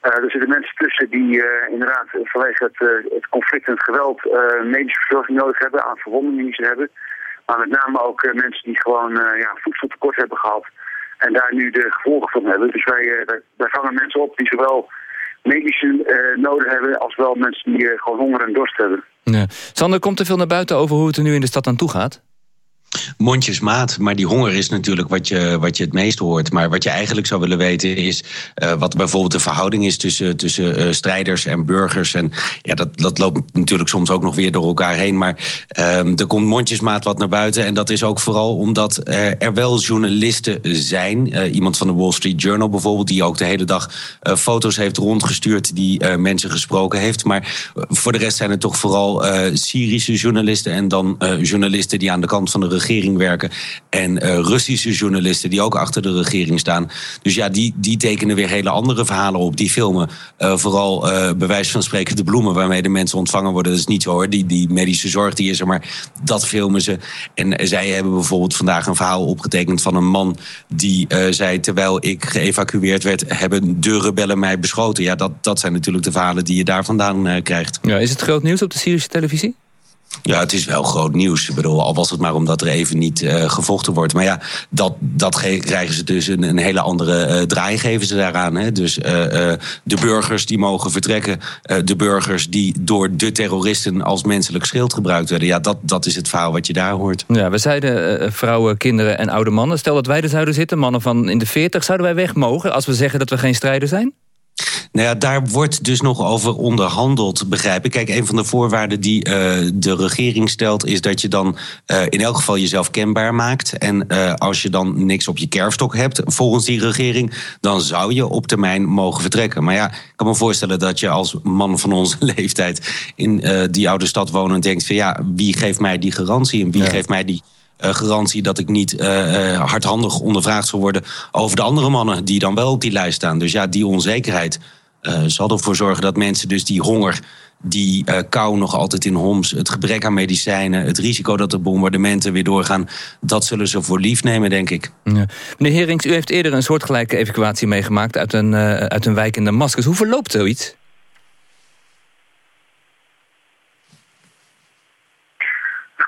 er zitten mensen tussen die inderdaad vanwege het, het, conflict en het geweld medische verzorging nodig hebben, aan verwondingen die ze hebben. Maar met name ook mensen die gewoon ja, voedseltekort hebben gehad en daar nu de gevolgen van hebben. Dus wij, wij vangen mensen op die zowel medische uh, nodig hebben... als wel mensen die uh, gewoon honger en dorst hebben. Ja. Sander, komt er veel naar buiten over hoe het er nu in de stad aan toe gaat? Mondjesmaat. Maar die honger is natuurlijk wat je, wat je het meest hoort. Maar wat je eigenlijk zou willen weten is uh, wat bijvoorbeeld de verhouding is tussen, tussen uh, strijders en burgers. En ja, dat, dat loopt natuurlijk soms ook nog weer door elkaar heen. Maar um, er komt mondjesmaat wat naar buiten. En dat is ook vooral omdat er, wel journalisten zijn. Uh, iemand van de Wall Street Journal bijvoorbeeld, die ook de hele dag foto's heeft rondgestuurd, die mensen gesproken heeft. Maar voor de rest zijn het toch vooral Syrische journalisten en dan journalisten die aan de kant van de regering werken. En uh, Russische journalisten die ook achter de regering staan. Dus ja, die, die tekenen weer hele andere verhalen op. Die filmen uh, vooral uh, bij wijze van spreken de bloemen waarmee de mensen ontvangen worden. Dat is niet zo hoor. Die, die medische zorg die is er, maar dat filmen ze. En zij hebben bijvoorbeeld vandaag een verhaal opgetekend van een man die zei: terwijl ik geëvacueerd werd, hebben de rebellen mij beschoten. Ja, dat, dat zijn natuurlijk de verhalen die je daar vandaan krijgt. Ja, is het groot nieuws op de Syrische televisie? Ja, het is wel groot nieuws. Ik bedoel, al was het maar omdat er even niet uh, gevochten wordt. Maar ja, dat, dat krijgen ze dus een, een hele andere uh, draai geven ze daaraan. Hè? Dus uh, de burgers die mogen vertrekken. de burgers die door de terroristen als menselijk schild gebruikt werden. Ja, dat, dat is het verhaal wat je daar hoort. Ja, we zeiden vrouwen, kinderen en oude mannen. Stel dat wij er zouden zitten, mannen van in de 40. Zouden wij weg mogen als we zeggen dat we geen strijder zijn? Nou ja, daar wordt dus nog over onderhandeld, begrijp ik. Kijk, een van de voorwaarden die uh, de regering stelt... is dat je dan uh, in elk geval jezelf kenbaar maakt. En uh, als je dan niks op je kerfstok hebt, volgens die regering... dan zou je op termijn mogen vertrekken. Maar ja, ik kan me voorstellen dat je als man van onze leeftijd... in die oude stad wonen en denkt van... ja, wie geeft mij die garantie en wie ja. geeft mij die garantie dat ik niet uh, hardhandig ondervraagd zal worden over de andere mannen die dan wel op die lijst staan. Dus ja, die onzekerheid zal ervoor zorgen dat mensen dus die honger die kou nog altijd in Homs, het gebrek aan medicijnen, het risico dat de bombardementen weer doorgaan, dat zullen ze voor lief nemen, denk ik. Ja. Meneer Herings, u heeft eerder een soortgelijke evacuatie meegemaakt uit een, uit een wijk in Damascus. Hoe verloopt zoiets?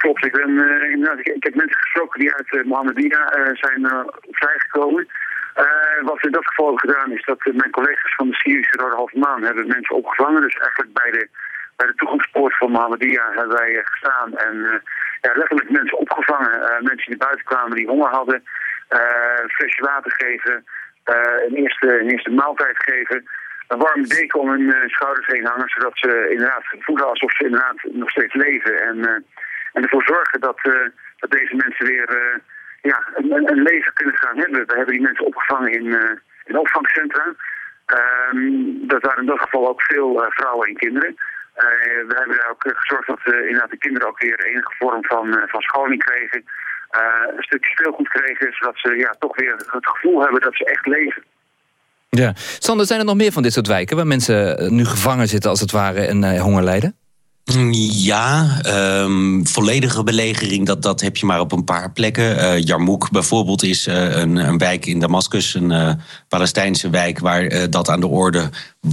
Klopt, ik, ik, heb mensen gesproken die uit uh, Mohammedia zijn vrijgekomen. wat we in dat geval hebben gedaan is dat mijn collega's van de Syrische Rode Halve Maan hebben mensen opgevangen. Dus eigenlijk bij de, bij de toegangspoort van Mohammedia hebben wij gestaan en ja, letterlijk mensen opgevangen. mensen die buiten kwamen die honger hadden, flesje water geven, een, eerste, een eerste maaltijd geven een warme deken om hun schouders heen hangen, zodat ze inderdaad voelen alsof ze inderdaad nog steeds leven. En, en ervoor zorgen dat, uh, dat deze mensen weer uh, ja, een, leven kunnen gaan hebben. We hebben die mensen opgevangen in, in opvangcentra. Um, dat waren in dat geval ook veel vrouwen en kinderen. we hebben ook gezorgd dat inderdaad de kinderen ook weer enige vorm van, van scholing kregen. een stukje speelgoed kregen, zodat ze ja, toch weer het gevoel hebben dat ze echt leven. Ja. Sander, zijn er nog meer van dit soort wijken... waar mensen nu gevangen zitten als het ware en uh, honger lijden? Ja, um, volledige belegering, dat, dat heb je maar op een paar plekken. Uh, Jarmouk bijvoorbeeld is uh, een, een wijk in Damascus, een uh, Palestijnse wijk... waar dat aan de orde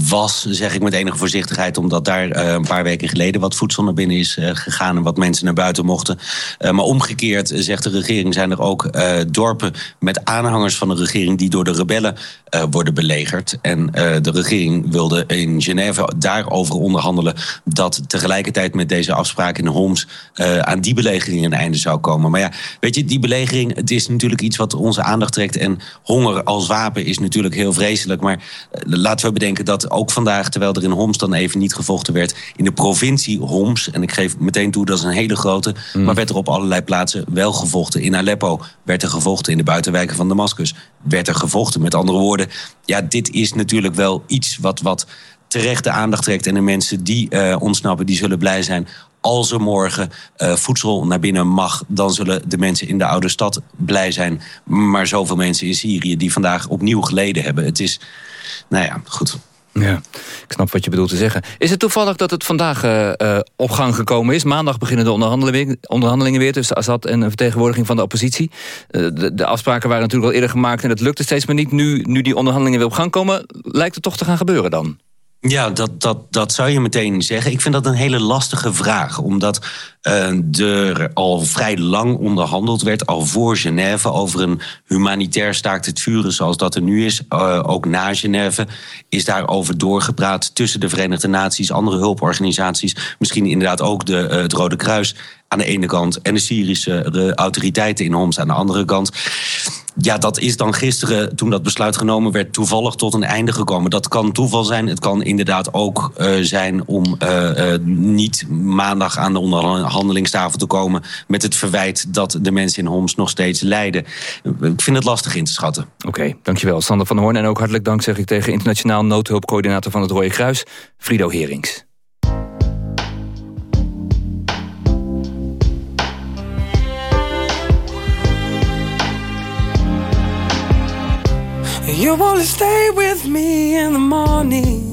was, zeg ik met enige voorzichtigheid... omdat daar een paar weken geleden wat voedsel naar binnen is gegaan... en wat mensen naar buiten mochten. maar omgekeerd, zegt de regering, zijn er ook dorpen... met aanhangers van de regering die door de rebellen worden belegerd. En de regering wilde in Genève daarover onderhandelen... dat tegelijk tegelijkertijd met deze afspraak in Homs aan die belegering een einde zou komen. Maar ja, weet je, die belegering, het is natuurlijk iets wat onze aandacht trekt. En honger als wapen is natuurlijk heel vreselijk. Maar laten we bedenken dat ook vandaag, terwijl er in Homs dan even niet gevochten werd, in de provincie Homs, en ik geef meteen toe dat is een hele grote, mm. maar werd er op allerlei plaatsen wel gevochten. In Aleppo werd er gevochten, in de buitenwijken van Damascus werd er gevochten. Met andere woorden, ja, dit is natuurlijk wel iets wat. wat terecht de aandacht trekt. En de mensen die uh, ontsnappen, die zullen blij zijn als er morgen uh, voedsel naar binnen mag, dan zullen de mensen in de oude stad blij zijn. Maar zoveel mensen in Syrië die vandaag opnieuw geleden hebben. Het is, nou ja, goed. Ja, ik snap wat je bedoelt te zeggen. Is het toevallig dat het vandaag uh, uh, op gang gekomen is? Maandag beginnen de onderhandelingen, weer tussen Assad en een vertegenwoordiging van de oppositie. Uh, de, de, afspraken waren natuurlijk al eerder gemaakt en het lukte steeds maar niet. Nu, nu die onderhandelingen weer op gang komen, lijkt het toch te gaan gebeuren dan? Ja, dat, dat, dat zou je meteen zeggen. Ik vind dat een hele lastige vraag. Omdat er al vrij lang onderhandeld werd, al voor Genève... over een humanitair staakt het vuren zoals dat er nu is. Uh, ook na Genève is daarover doorgepraat tussen de Verenigde Naties... andere hulporganisaties, misschien inderdaad ook de, uh, het Rode Kruis aan de ene kant... en de Syrische de autoriteiten in Homs aan de andere kant ja, dat is dan gisteren, toen dat besluit genomen werd, toevallig tot een einde gekomen. Dat kan toeval zijn. Het kan inderdaad ook zijn om niet maandag aan de onderhandelingstafel te komen met het verwijt dat de mensen in Homs nog steeds lijden. Ik vind het lastig in te schatten. Oké, okay, dankjewel Sander van Hoorn. En ook hartelijk dank zeg ik tegen internationaal noodhulpcoördinator van het Rode Kruis, Frido Herings. You stay with me in the morning.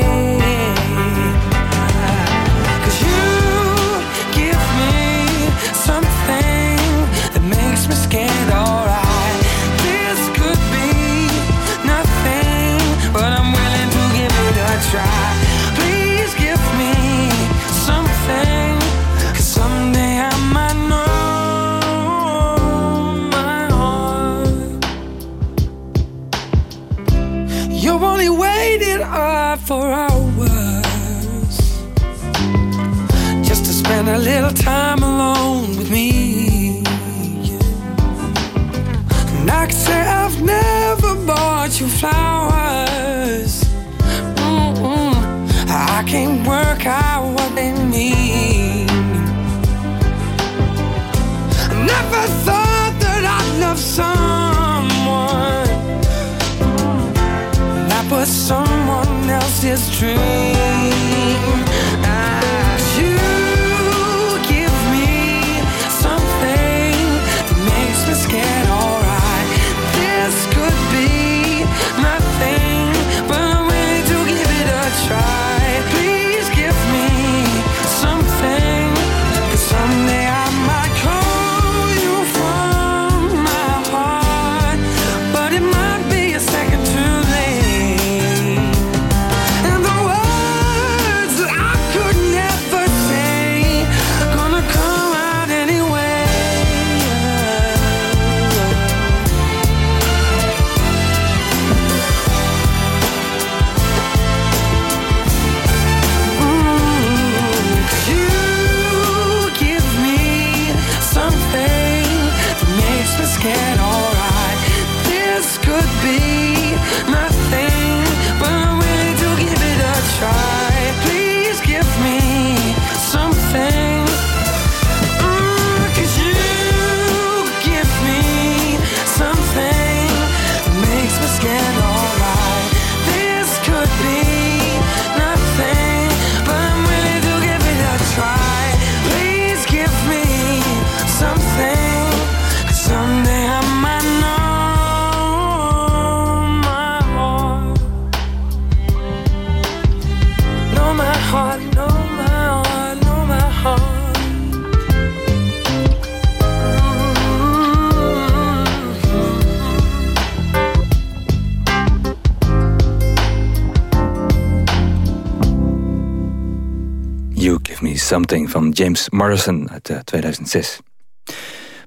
Van James Morrison uit eh, 2006.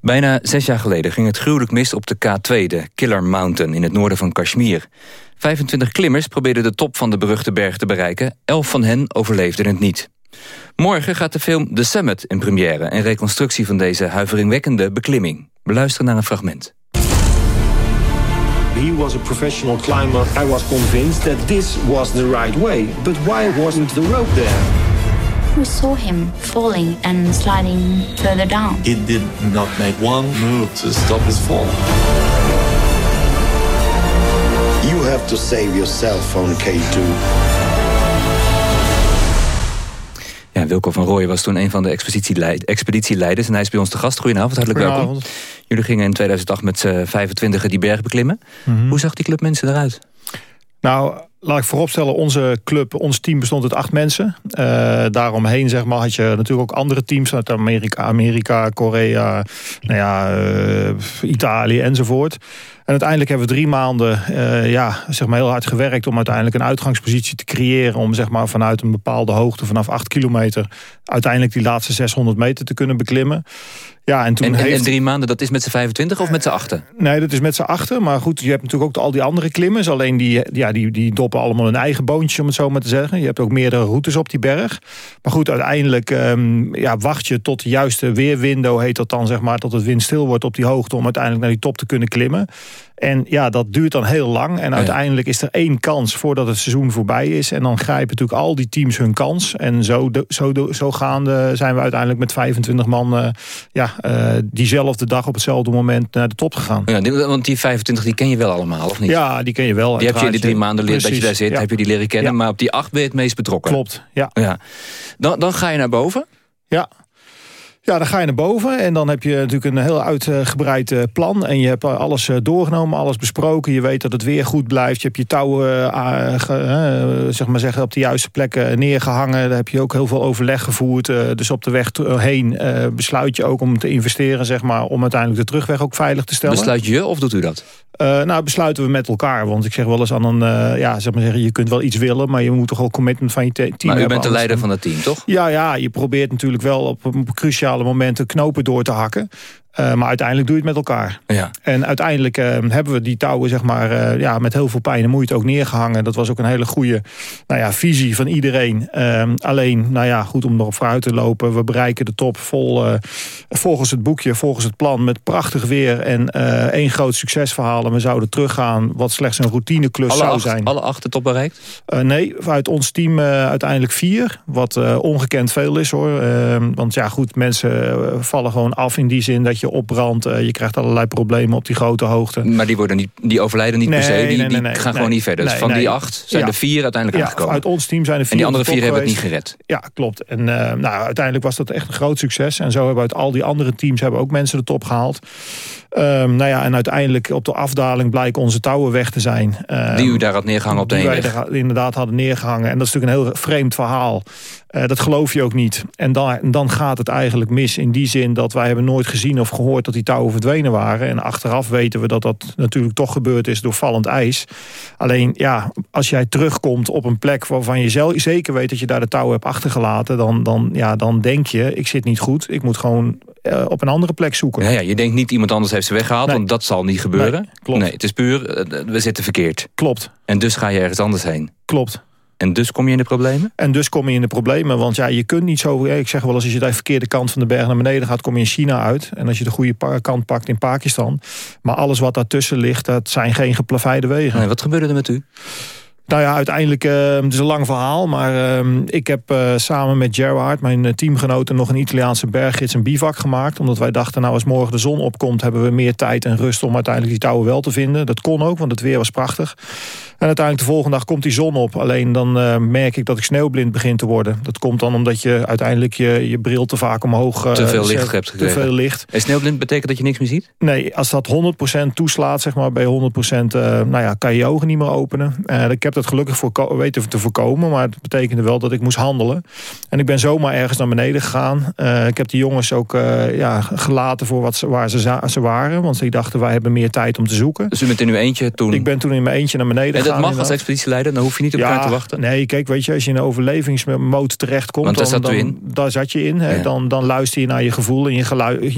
Bijna zes jaar geleden ging het gruwelijk mis op de K2, de Killer Mountain, in het noorden van Kashmir. 25 klimmers probeerden de top van de beruchte berg te bereiken. Elf van hen overleefden het niet. Morgen gaat de film The Summit in première... en reconstructie van deze huiveringwekkende beklimming. We luisteren naar een fragment. He was a professional climber. I was convinced that this was the right way. But why wasn't the rope there? We saw him falling and sliding further down. He did not make one move to stop his fall. You have to save yourself on K2. Ja, Wilco van Rooyen was toen een van de expeditieleid- expeditieleiders... en hij is bij ons te gast. Goedenavond, hartelijk welkom. Jullie gingen in 2008 met z'n 25 die berg beklimmen. Mhm. Hoe zag die club mensen eruit? Nou, laat ik vooropstellen, onze club, ons team bestond uit acht mensen. Eh, daaromheen zeg maar, had je natuurlijk ook andere teams uit Amerika, Amerika Korea, nou ja, eh, Italië enzovoort. En uiteindelijk hebben we drie maanden eh, ja, zeg maar heel hard gewerkt om uiteindelijk een uitgangspositie te creëren. Om zeg maar, vanuit een bepaalde hoogte, vanaf acht kilometer, uiteindelijk die laatste 600 meter te kunnen beklimmen. Ja, en toen En, heeft... en drie maanden, dat is met z'n 25 of met z'n achten? Nee, dat is met z'n achter. Maar goed, je hebt natuurlijk ook al die andere klimmers. Alleen die, ja, die, die doppen allemaal hun eigen boontjes, om het zo maar te zeggen. Je hebt ook meerdere routes op die berg. Maar goed, uiteindelijk ehm, ja, wacht je tot de juiste weerwindow, heet dat dan, zeg maar, tot het windstil wordt op die hoogte, om uiteindelijk naar die top te kunnen klimmen. En ja, dat duurt dan heel lang. En uiteindelijk is er één kans voordat het seizoen voorbij is. En dan grijpen natuurlijk al die teams hun kans. En zo, de, zo, de, zo gaande zijn we uiteindelijk met 25 man... eh, ja, eh, diezelfde dag op hetzelfde moment naar de top gegaan. Ja, want die 25 die ken je wel allemaal, of niet? Ja, die ken je wel. Die heb je in die drie maanden leer, dat je daar zit, ja. heb je die leren kennen. Ja. Maar op die acht ben je het meest betrokken. Klopt, ja. ja. Dan, dan ga je naar boven. Ja. Ja, dan ga je naar boven en dan heb je natuurlijk een heel uitgebreid eh, plan. En je hebt alles eh, doorgenomen, alles besproken. Je weet dat het weer goed blijft. Je hebt je touwen eh, ge- zeg maar zeggen, op de juiste plekken neergehangen. Daar heb je ook heel veel overleg gevoerd. Dus op de weg heen besluit je ook om te investeren, zeg maar, om uiteindelijk de terugweg ook veilig te stellen. Besluit je of doet u dat? Nou, besluiten we met elkaar. Want ik zeg wel eens aan een, ja, zeg maar zeggen, je kunt wel iets willen, maar je moet toch wel commitment van je te- team Maar u hebben. bent de leider van het team, toch? ja, ja, je probeert natuurlijk wel op, op cruciale momenten knopen door te hakken. Eh, maar uiteindelijk doe je het met elkaar. Ja. En uiteindelijk eh, hebben we die touwen zeg maar, eh, ja, met heel veel pijn en moeite ook neergehangen. Dat was ook een hele goede nou ja, visie van iedereen. Ehm, alleen, nou ja, goed om erop vooruit te lopen. We bereiken de top vol, volgens het boekje, volgens het plan. Met prachtig weer en één groot succesverhaal. En we zouden teruggaan wat slechts een routineklus Alle zou acht, zijn. alle acht de top bereikt? Nee, uit ons team uiteindelijk vier. Wat ongekend veel is hoor. Ehm, want ja goed, mensen vallen gewoon af in die zin dat je opbrandt. Eh, je krijgt allerlei problemen op die grote hoogte. Maar die, worden niet, die overlijden niet per se, die, nee, die nee, gaan gewoon niet verder. Dus van die acht zijn Ja. er vier uiteindelijk Ja, aangekomen. uit ons team zijn er vier En die andere vier hebben het niet gered. Ja, klopt. En eh, nou, uiteindelijk was dat echt een groot succes. En zo hebben we uit al die andere teams hebben ook mensen de top gehaald. Ehm, nou ja, en uiteindelijk op de afdaling blijken onze touwen weg te zijn. Ehm, Die u daar had neergehangen op de die wij heenweg. daar inderdaad hadden neergehangen. En dat is natuurlijk een heel vreemd verhaal. Eh, dat geloof je ook niet. En dan, dan gaat het eigenlijk mis in die zin dat wij hebben nooit gezien of gehoord dat die touwen verdwenen waren. En achteraf weten we dat dat natuurlijk toch gebeurd is door vallend ijs. Alleen ja, als jij terugkomt op een plek waarvan je zel- zeker weet dat je daar de touwen hebt achtergelaten, dan, dan, ja, dan denk je, ik zit niet goed. Ik moet gewoon eh, op een andere plek zoeken. Ja, ja, je denkt niet iemand anders heeft ze weggehaald, want dat zal niet gebeuren. Nee, klopt. Nee, het is puur, eh, we zitten verkeerd. Klopt. En dus ga je ergens anders heen. Klopt. En dus kom je in de problemen? En dus kom je in de problemen. Want ja, je kunt niet zo... Ik zeg wel eens, als je de verkeerde kant van de berg naar beneden gaat... kom je in China uit. En als je de goede kant pakt in Pakistan. Maar alles wat daartussen ligt, dat zijn geen geplaveide wegen. Nee, wat gebeurde er met u? Nou ja, uiteindelijk, eh, het is een lang verhaal. Maar eh, ik heb eh, samen met Gerard, mijn eh, teamgenoten... nog een Italiaanse berggids een bivak gemaakt. Omdat wij dachten, nou als morgen de zon opkomt... hebben we meer tijd en rust om uiteindelijk die touwen wel te vinden. Dat kon ook, want het weer was prachtig. En uiteindelijk de volgende dag komt die zon op. Alleen dan eh, merk ik dat ik sneeuwblind begin te worden. Dat komt dan omdat je uiteindelijk je, je bril te vaak omhoog... eh, te veel zet. licht hebt Te gekregen. veel licht. En sneeuwblind betekent dat je niks meer ziet? Nee, als dat 100% toeslaat, zeg maar, bij 100% eh, nou ja, kan je je ogen niet meer openen. Ik heb dat gelukkig voorko- weten te voorkomen, maar het betekende wel dat ik moest handelen. En ik ben zomaar ergens naar beneden gegaan. Ik heb die jongens ook ja, gelaten voor wat ze, waar ze, ze waren, want die dachten wij hebben meer tijd om te zoeken. Dus u bent in uw eentje toen... Ik ben toen in mijn eentje naar beneden En dat mag als expeditieleider, dan hoef je niet op elkaar te wachten. Nee, kijk, weet je, als je in een overlevingsmode terechtkomt... Want daar dan, zat dan- in. Daar zat je in. Hè, Ja. dan, dan luister je naar je gevoel. En je,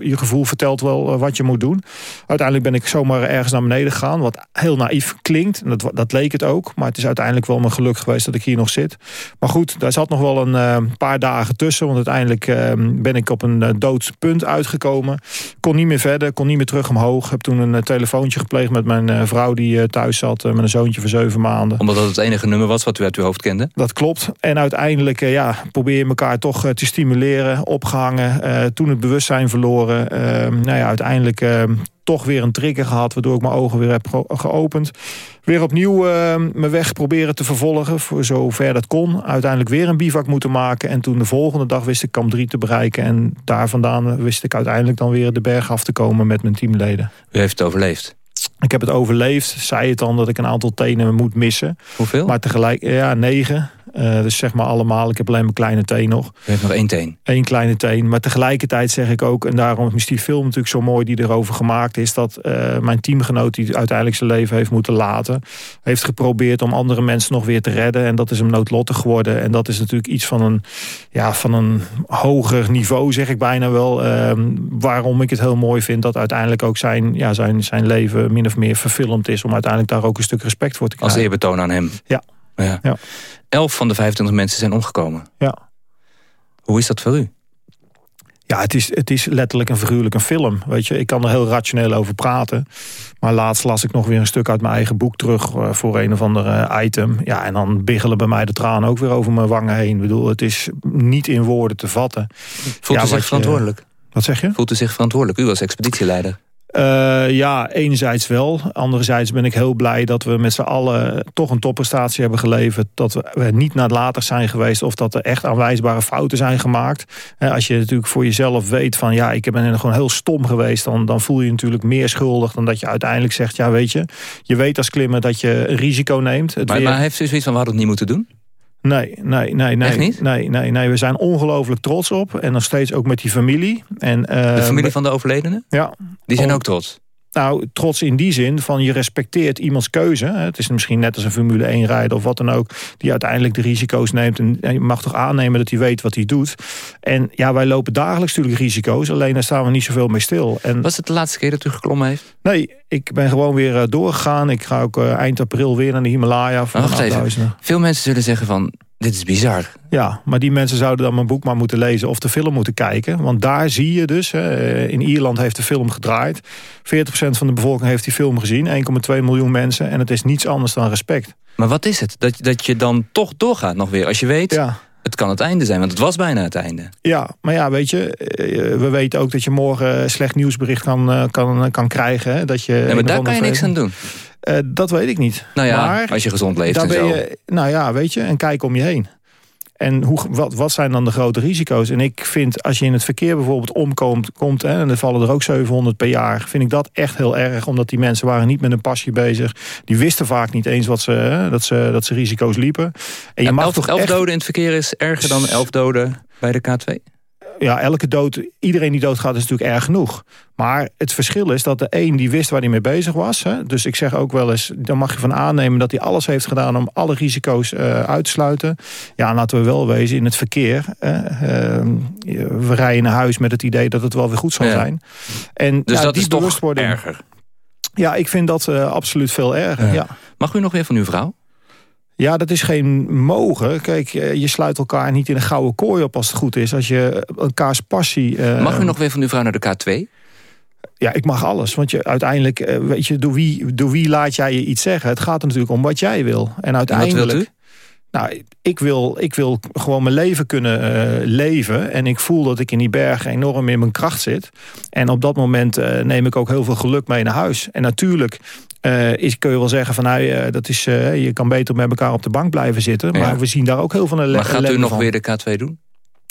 je, gevoel vertelt wel eh, wat je moet doen. Uiteindelijk ben ik zomaar ergens naar beneden gegaan. Wat heel naïef klinkt. En dat, dat leek het ook. Maar het is uiteindelijk wel mijn geluk geweest dat ik hier nog zit. Maar goed, daar zat nog wel een eh, paar dagen tussen. Want uiteindelijk eh, ben ik op een eh, doods punt uitgekomen. Kon niet meer verder, kon niet meer terug omhoog. Heb toen een eh, telefoontje gepleegd met mijn eh, vrouw die eh, thuis zat. Met een zoontje van zeven maanden. Omdat dat het enige nummer was wat u uit uw hoofd kende? Dat klopt. En uiteindelijk eh, ja, probeer je elkaar toch eh, te stimuleren, opgehangen. eh, toen het bewustzijn verloren. Eh, nou ja, uiteindelijk eh, toch weer een trigger gehad... waardoor ik mijn ogen weer heb ge- geopend. Weer opnieuw eh, mijn weg proberen te vervolgen, voor zover dat kon. Uiteindelijk weer een bivak moeten maken. En toen de volgende dag wist ik kamp 3 te bereiken. En daar vandaan wist ik uiteindelijk dan weer de berg af te komen met mijn teamleden. U heeft het overleefd. Ik heb het overleefd. Zei het dan dat ik een aantal tenen moet missen. Hoeveel? Maar tegelijk, ja, negen. Eh, dus zeg maar allemaal, ik heb alleen mijn kleine teen nog. U heeft nog één teen. Eén kleine teen. Maar tegelijkertijd zeg ik ook, en daarom is die film natuurlijk zo mooi die erover gemaakt is, dat eh, mijn teamgenoot die uiteindelijk zijn leven heeft moeten laten, heeft geprobeerd om andere mensen nog weer te redden. En dat is hem noodlottig geworden. En dat is natuurlijk iets van een, ja, van een hoger niveau, zeg ik bijna wel. Ehm, waarom ik het heel mooi vind dat uiteindelijk ook zijn, ja, zijn, zijn leven min of meer verfilmd is. Om uiteindelijk daar ook een stuk respect voor te Als krijgen. eerbetoon aan hem. Ja. Ja. Ja. Elf van de 25 mensen zijn omgekomen. Ja. Hoe is dat voor u? Ja, het is, het is letterlijk en figuurlijk een film. Weet je, ik kan er heel rationeel over praten. Maar laatst las ik nog weer een stuk uit mijn eigen boek terug eh, voor een of ander eh, item. Ja, en dan biggelen bij mij de tranen ook weer over mijn wangen heen. Ik bedoel, het is niet in woorden te vatten. Voelt Ja, u zich je- verantwoordelijk? Wat zeg je? Voelt u zich verantwoordelijk? U als expeditieleider. Eh, ja, enerzijds wel. Anderzijds ben ik heel blij dat we met z'n allen toch een topprestatie hebben geleverd. Dat we, niet nalatig zijn geweest of dat er echt aanwijsbare fouten zijn gemaakt. Eh, als je natuurlijk voor jezelf weet van ja, ik ben gewoon heel stom geweest. Dan, dan voel je je natuurlijk meer schuldig dan dat je uiteindelijk zegt, ja weet je. Je weet als klimmer dat je een risico neemt. Het Maar, weer- maar heeft u zoiets van, we hadden het niet moeten doen? Nee, nee, nee, nee. Echt niet? Nee, nee, nee. We zijn ongelooflijk trots op. En nog steeds ook met die familie. En, De familie van de overledene? Ja. Die zijn ook trots. Nou, trots in die zin van je respecteert iemands keuze. Het is misschien net als een Formule 1 rijder of wat dan ook... die uiteindelijk de risico's neemt. En je mag toch aannemen dat hij weet wat hij doet. En ja, wij lopen dagelijks natuurlijk risico's. Alleen daar staan we niet zoveel mee stil. En, Was het de laatste keer dat u geklommen heeft? nee, ik ben gewoon weer eh, doorgegaan. Ik ga ook eh, eind april weer naar de Himalaya. Voor Maar wacht even. Veel mensen zullen zeggen van, dit is bizar. Ja, maar die mensen zouden dan mijn boek maar moeten lezen of de film moeten kijken. Want daar zie je dus, hè, in Ierland heeft de film gedraaid. 40% van de bevolking heeft die film gezien. 1,2 miljoen mensen. En het is niets anders dan respect. Maar wat is het? Dat, dat je dan toch doorgaat nog weer. Als je weet, Ja. het kan het einde zijn. Want het was bijna het einde. Ja, maar ja, weet je, eh, we weten ook dat je morgen slecht nieuwsbericht kan, eh, kan, kan krijgen. Hè, dat je Ja, maar daar kan je niks aan doen. Eh, dat weet ik niet. Nou ja, maar, als je gezond leeft daar en ben zo. je, nou ja, weet je, en kijk om je heen. En hoe, wat, wat zijn dan de grote risico's? En ik vind, als je in het verkeer bijvoorbeeld omkomt... Komt, hè, en er vallen er ook 700 per jaar... vind ik dat echt heel erg, omdat die mensen waren niet met een pasje bezig. Die wisten vaak niet eens wat ze, hè, dat, ze, dat ze risico's liepen. En je Ja, mag elf, toch elf echt... doden in het verkeer is erger dan elf doden bij de K2? Ja, elke dood, iedereen die doodgaat is natuurlijk erg genoeg. Maar het verschil is dat de een die wist waar hij mee bezig was. Hè, dus ik zeg ook wel eens, dan mag je van aannemen dat hij alles heeft gedaan om alle risico's eh, uit te sluiten. Ja, en laten we wel wezen in het verkeer. eh, eh, we rijden naar huis met het idee dat het wel weer goed zal Ja. zijn. En Dus ja, dat die is toch erger. Ja, ik vind dat eh, absoluut veel erger. Ja. Mag u nog weer van uw vrouw? Ja, dat is geen mogen. Kijk, eh, je sluit elkaar niet in een gouden kooi op als het goed is. Als je elkaars passie... eh, Mag u nog weer van uw vrouw naar de K2? Ja, ik mag alles. Want je, uiteindelijk, eh, weet je, door wie, door wie laat jij je iets zeggen? Het gaat er natuurlijk om wat jij wil. En uiteindelijk... wilt u? Nou, ik wil, ik wil gewoon mijn leven kunnen eh, leven. En ik voel dat ik in die bergen enorm in mijn kracht zit. En op dat moment eh, neem ik ook heel veel geluk mee naar huis. En natuurlijk eh, is, kun je wel zeggen van... Nou, eh, dat is, eh, je kan beter met elkaar op de bank blijven zitten. Ja. Maar we zien daar ook heel veel ellende Maar gaat u nog van. weer de K2 doen?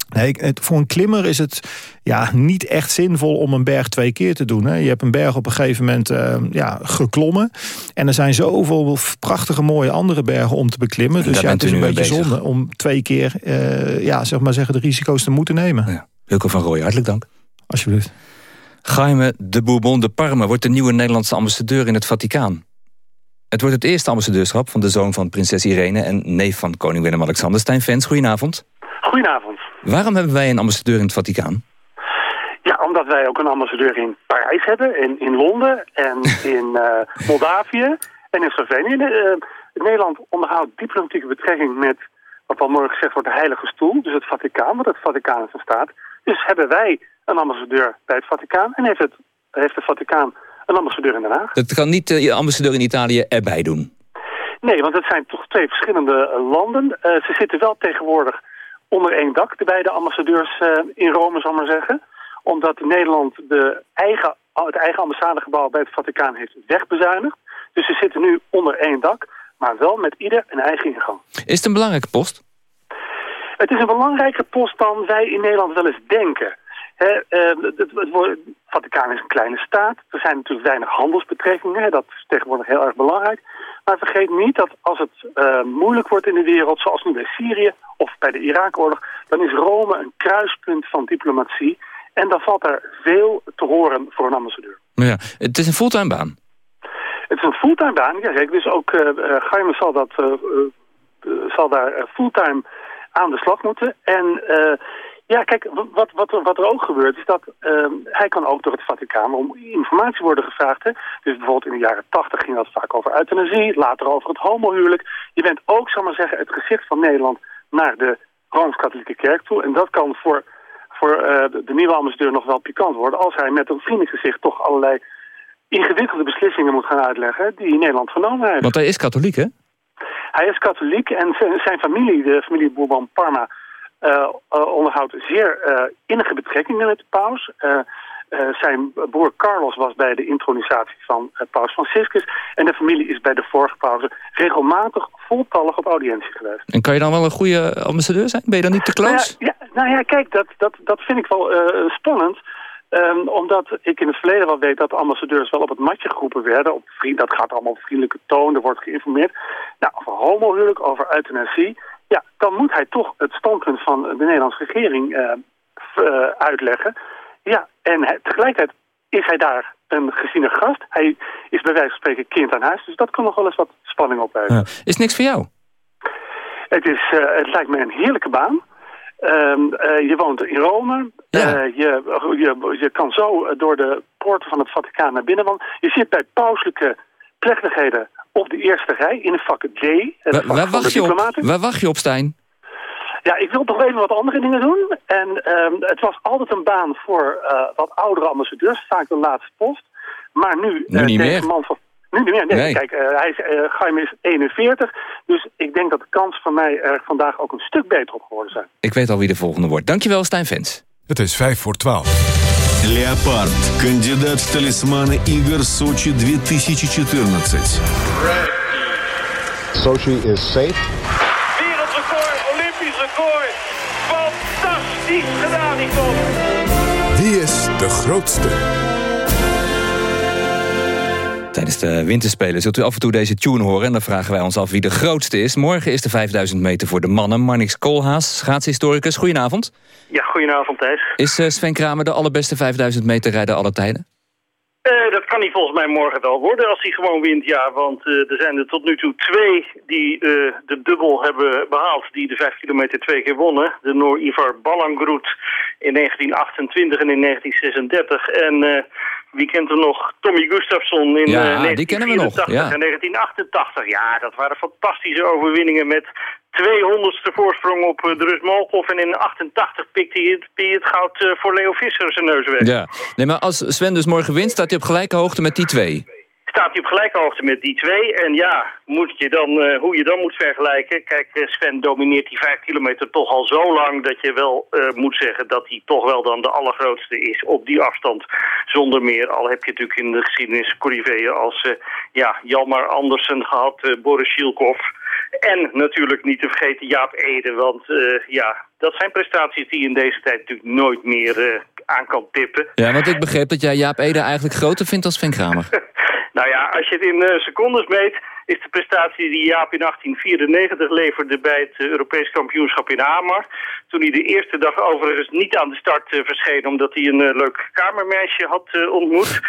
Nee, het, voor een klimmer is het ja, niet echt zinvol om een berg twee keer te doen. Hè. Je hebt een berg op een gegeven moment eh, ja, geklommen. En er zijn zoveel prachtige mooie andere bergen om te beklimmen. Dus ja, het is een beetje bezig. zonde om twee keer ja, zeg maar zeggen, de risico's te moeten nemen. Wilco van Rooij, hartelijk dank. Alsjeblieft. Jaime de Bourbon de Parme wordt de nieuwe Nederlandse ambassadeur in het Vaticaan. Het wordt het eerste ambassadeurschap van de zoon van prinses Irene... en neef van koning Willem-Alexander. Stijn Vens, goedenavond. Goedenavond. Waarom hebben wij een ambassadeur in het Vaticaan? Ja, omdat wij ook een ambassadeur in Parijs hebben, in, in Londen en in eh, Moldavië en in Slovenië. Eh, Nederland onderhoudt diplomatieke betrekking met wat al morgen gezegd wordt de heilige stoel, dus het Vaticaan, want het Vaticaan is een staat. Dus hebben wij een ambassadeur bij het Vaticaan en heeft, het, heeft het Vaticaan een ambassadeur in Den Haag. Dat kan niet de ambassadeur in Italië erbij doen. Nee, want het zijn toch twee verschillende eh, landen. Eh, ze zitten wel tegenwoordig onder één dak, de beide ambassadeurs eh, in Rome, zal ik maar zeggen. Omdat Nederland de eigen, het eigen ambassadegebouw bij het Vaticaan heeft wegbezuinigd. Dus ze zitten nu onder één dak, maar wel met ieder een eigen ingang. Is het een belangrijke post? Het is een belangrijker post dan wij in Nederland wel eens denken. Hè, eh, het, het, Vaticaan is een kleine staat. Er zijn natuurlijk weinig handelsbetrekkingen. Dat is tegenwoordig heel erg belangrijk. Maar vergeet niet dat als het eh, moeilijk wordt in de wereld, zoals nu bij Syrië of bij de Irakoorlog, dan is Rome een kruispunt van diplomatie. En dan valt er veel te horen voor een ambassadeur. Maar ja, het is een fulltime baan. Het is een fulltime baan, ja zeker. Dus ook uh, zal, dat, uh, uh, zal daar fulltime aan de slag moeten. En uh, ja, kijk, wat, wat, wat er ook gebeurt is dat uh, hij kan ook door het Vaticaan om informatie worden gevraagd. Hè? Dus bijvoorbeeld in de jaren tachtig ging dat vaak over euthanasie, later over het homohuwelijk. Je bent ook, zal maar zeggen, het gezicht van Nederland naar de Rooms-Katholieke Kerk toe. En dat kan voor, voor uh, de, nieuwe ambassadeur nog wel pikant worden als hij met een vriendelijk gezicht toch allerlei ingewikkelde beslissingen moet gaan uitleggen die Nederland genomen heeft. Want hij is katholiek, hè? Hij is katholiek en zijn familie, de familie Bourbon Parma, onderhoudt zeer uh, innige betrekkingen met de paus. zijn broer Carlos was bij de intronisatie van paus Franciscus. En de familie is bij de vorige paus regelmatig voltallig op audiëntie geweest. En kan je dan wel een goede ambassadeur zijn? Ben je dan niet te close? Nou ja, ja, nou ja kijk, dat, dat, dat vind ik wel spannend. Um, omdat ik in het verleden wel weet dat ambassadeurs wel op het matje geroepen werden. Op vriend, dat gaat allemaal op vriendelijke toon, er wordt geïnformeerd. Nou, over homohuwelijk, over euthanasie. Ja, dan moet hij toch het standpunt van de Nederlandse regering uh, uh, uitleggen. Ja, en hij, tegelijkertijd is hij daar een geziene gast. Hij is bij wijze van spreken kind aan huis. Dus dat kan nog wel eens wat spanning opleveren. Ja. Is niks voor jou? Het, is, eh, het lijkt mij een heerlijke baan. Ehm, eh, je woont in Rome. Eh, je, je, je kan zo eh, door de poorten van het Vaticaan naar binnen. Want je zit bij pauselijke plechtigheden op de eerste rij in een vak D. het Waar, vak waar, wacht je op, waar wacht je op, Stijn? Ja, ik wil toch even wat andere dingen doen. En ehm, het was altijd een baan voor eh, wat oudere ambassadeurs, vaak de laatste post. Maar nu, Nu eh, niet deze meer. man van... Nu niet meer. Nee, Nee. kijk, eh, hij is, eh Jaime is 41. Dus ik denk dat de kans van mij er vandaag ook een stuk beter op geworden zijn. Ik weet al wie de volgende wordt. Dankjewel, Stijn Vens. Het is 5 voor 12. Леопард. Кандидат в талисманы игр Сочи 2014. Sochi is safe. Wereldrecord, Olympisch record. Fantastisch gedaan, Nicole. Wie is de grootste? Tijdens de winterspelen zult u af en toe deze tune horen... en dan vragen wij ons af wie de grootste is. Morgen is de 5000 meter voor de mannen. Marnix Koolhaas, schaatshistoricus. Goedenavond. Ja, goedenavond Thijs. Is eh, Sven Kramer de allerbeste 5000 meter rijder aller tijden? Eh, dat kan hij volgens mij morgen wel worden als hij gewoon wint, ja. Want eh, er zijn er tot nu toe twee die eh, de dubbel hebben behaald. Die de vijf kilometer twee keer wonnen. De Noor-Ivar Ballangroet in 1928 en in 1936. En wie kent er nog? Tommy Gustafsson in Ja, eh, die kennen we nog, 1984 ja. en 1988. Ja, dat waren fantastische overwinningen met 200ste voorsprong op eh, Drus. En in 88 pikte hij het, hij het goud eh, voor Leo Visser zijn neus weg. Ja. Nee, maar als Sven dus morgen wint, staat hij op gelijke hoogte met die twee. staat hij op gelijke hoogte met die twee. En ja, moet je dan, eh, hoe je dan moet vergelijken. Kijk, Sven domineert die vijf kilometer toch al zo lang... dat je wel moet zeggen dat hij toch wel dan de allergrootste is op die afstand. Zonder meer, al heb je natuurlijk in de geschiedenis Corriveeën als ja, Jalmar Andersen gehad, eh, Boris Shilkov... En natuurlijk niet te vergeten Jaap Ede, want eh, ja, dat zijn prestaties die je in deze tijd natuurlijk nooit meer eh, aan kan tippen. Ja, want ik begreep dat jij Jaap Ede eigenlijk groter vindt dan Sven Kramer. Nou ja, als je het in eh, secondes meet, is de prestatie die Jaap in 1894 leverde bij het Europees kampioenschap in Hamar. Toen hij de eerste dag overigens niet aan de start verscheen, omdat hij een leuk kamermeisje had ontmoet.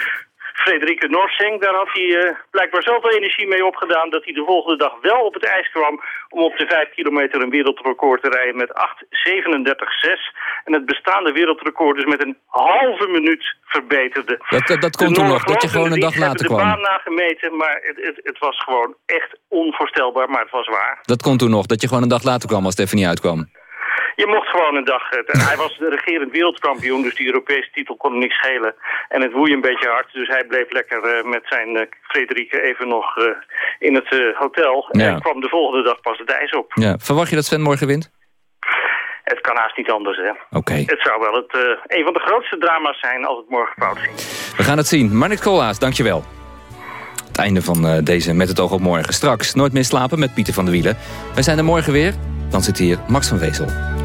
Frederike Norsing, daar had hij eh, blijkbaar zoveel energie mee opgedaan dat hij de volgende dag wel op het ijs kwam om op de 5 kilometer een wereldrecord te rijden met 8.37.6. En het bestaande wereldrecord dus met een halve minuut verbeterde. Dat, dat, komt toen nog, dat je gewoon een dag later kwam. de baan nagemeten, maar het, het, het was gewoon echt onvoorstelbaar, maar het was waar. Dat komt toen nog, dat je gewoon een dag later kwam als het even niet uitkwam. Je mocht gewoon een dag... eh, hij was de regerend wereldkampioen, dus die Europese titel kon hem niks schelen. En het woei een beetje hard, dus hij bleef lekker eh, met zijn eh Frederike even nog in het hotel. Ja. En kwam de volgende dag pas het ijs op. Ja. Verwacht je dat Sven morgen wint? Het kan haast niet anders, hè. Oké. Het zou wel het, een van de grootste drama's zijn als het morgen fout ging. We gaan het zien. Marnix Koolhaas, dankjewel. Het einde van deze Met het oog op morgen. Straks Nooit meer slapen met Pieter van der Wielen. Wij zijn er morgen weer. Dan zit hier Max van Wezel.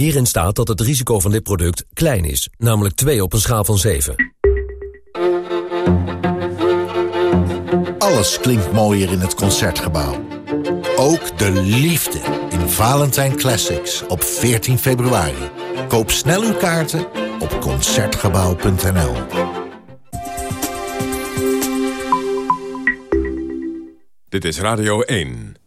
Hierin staat dat het risico van dit product klein is, namelijk 2 op een schaal van 7. Alles klinkt mooier in het Concertgebouw. Ook de liefde in Valentijn Classics op 14 februari. Koop snel uw kaarten op Concertgebouw.nl. Dit is Radio 1.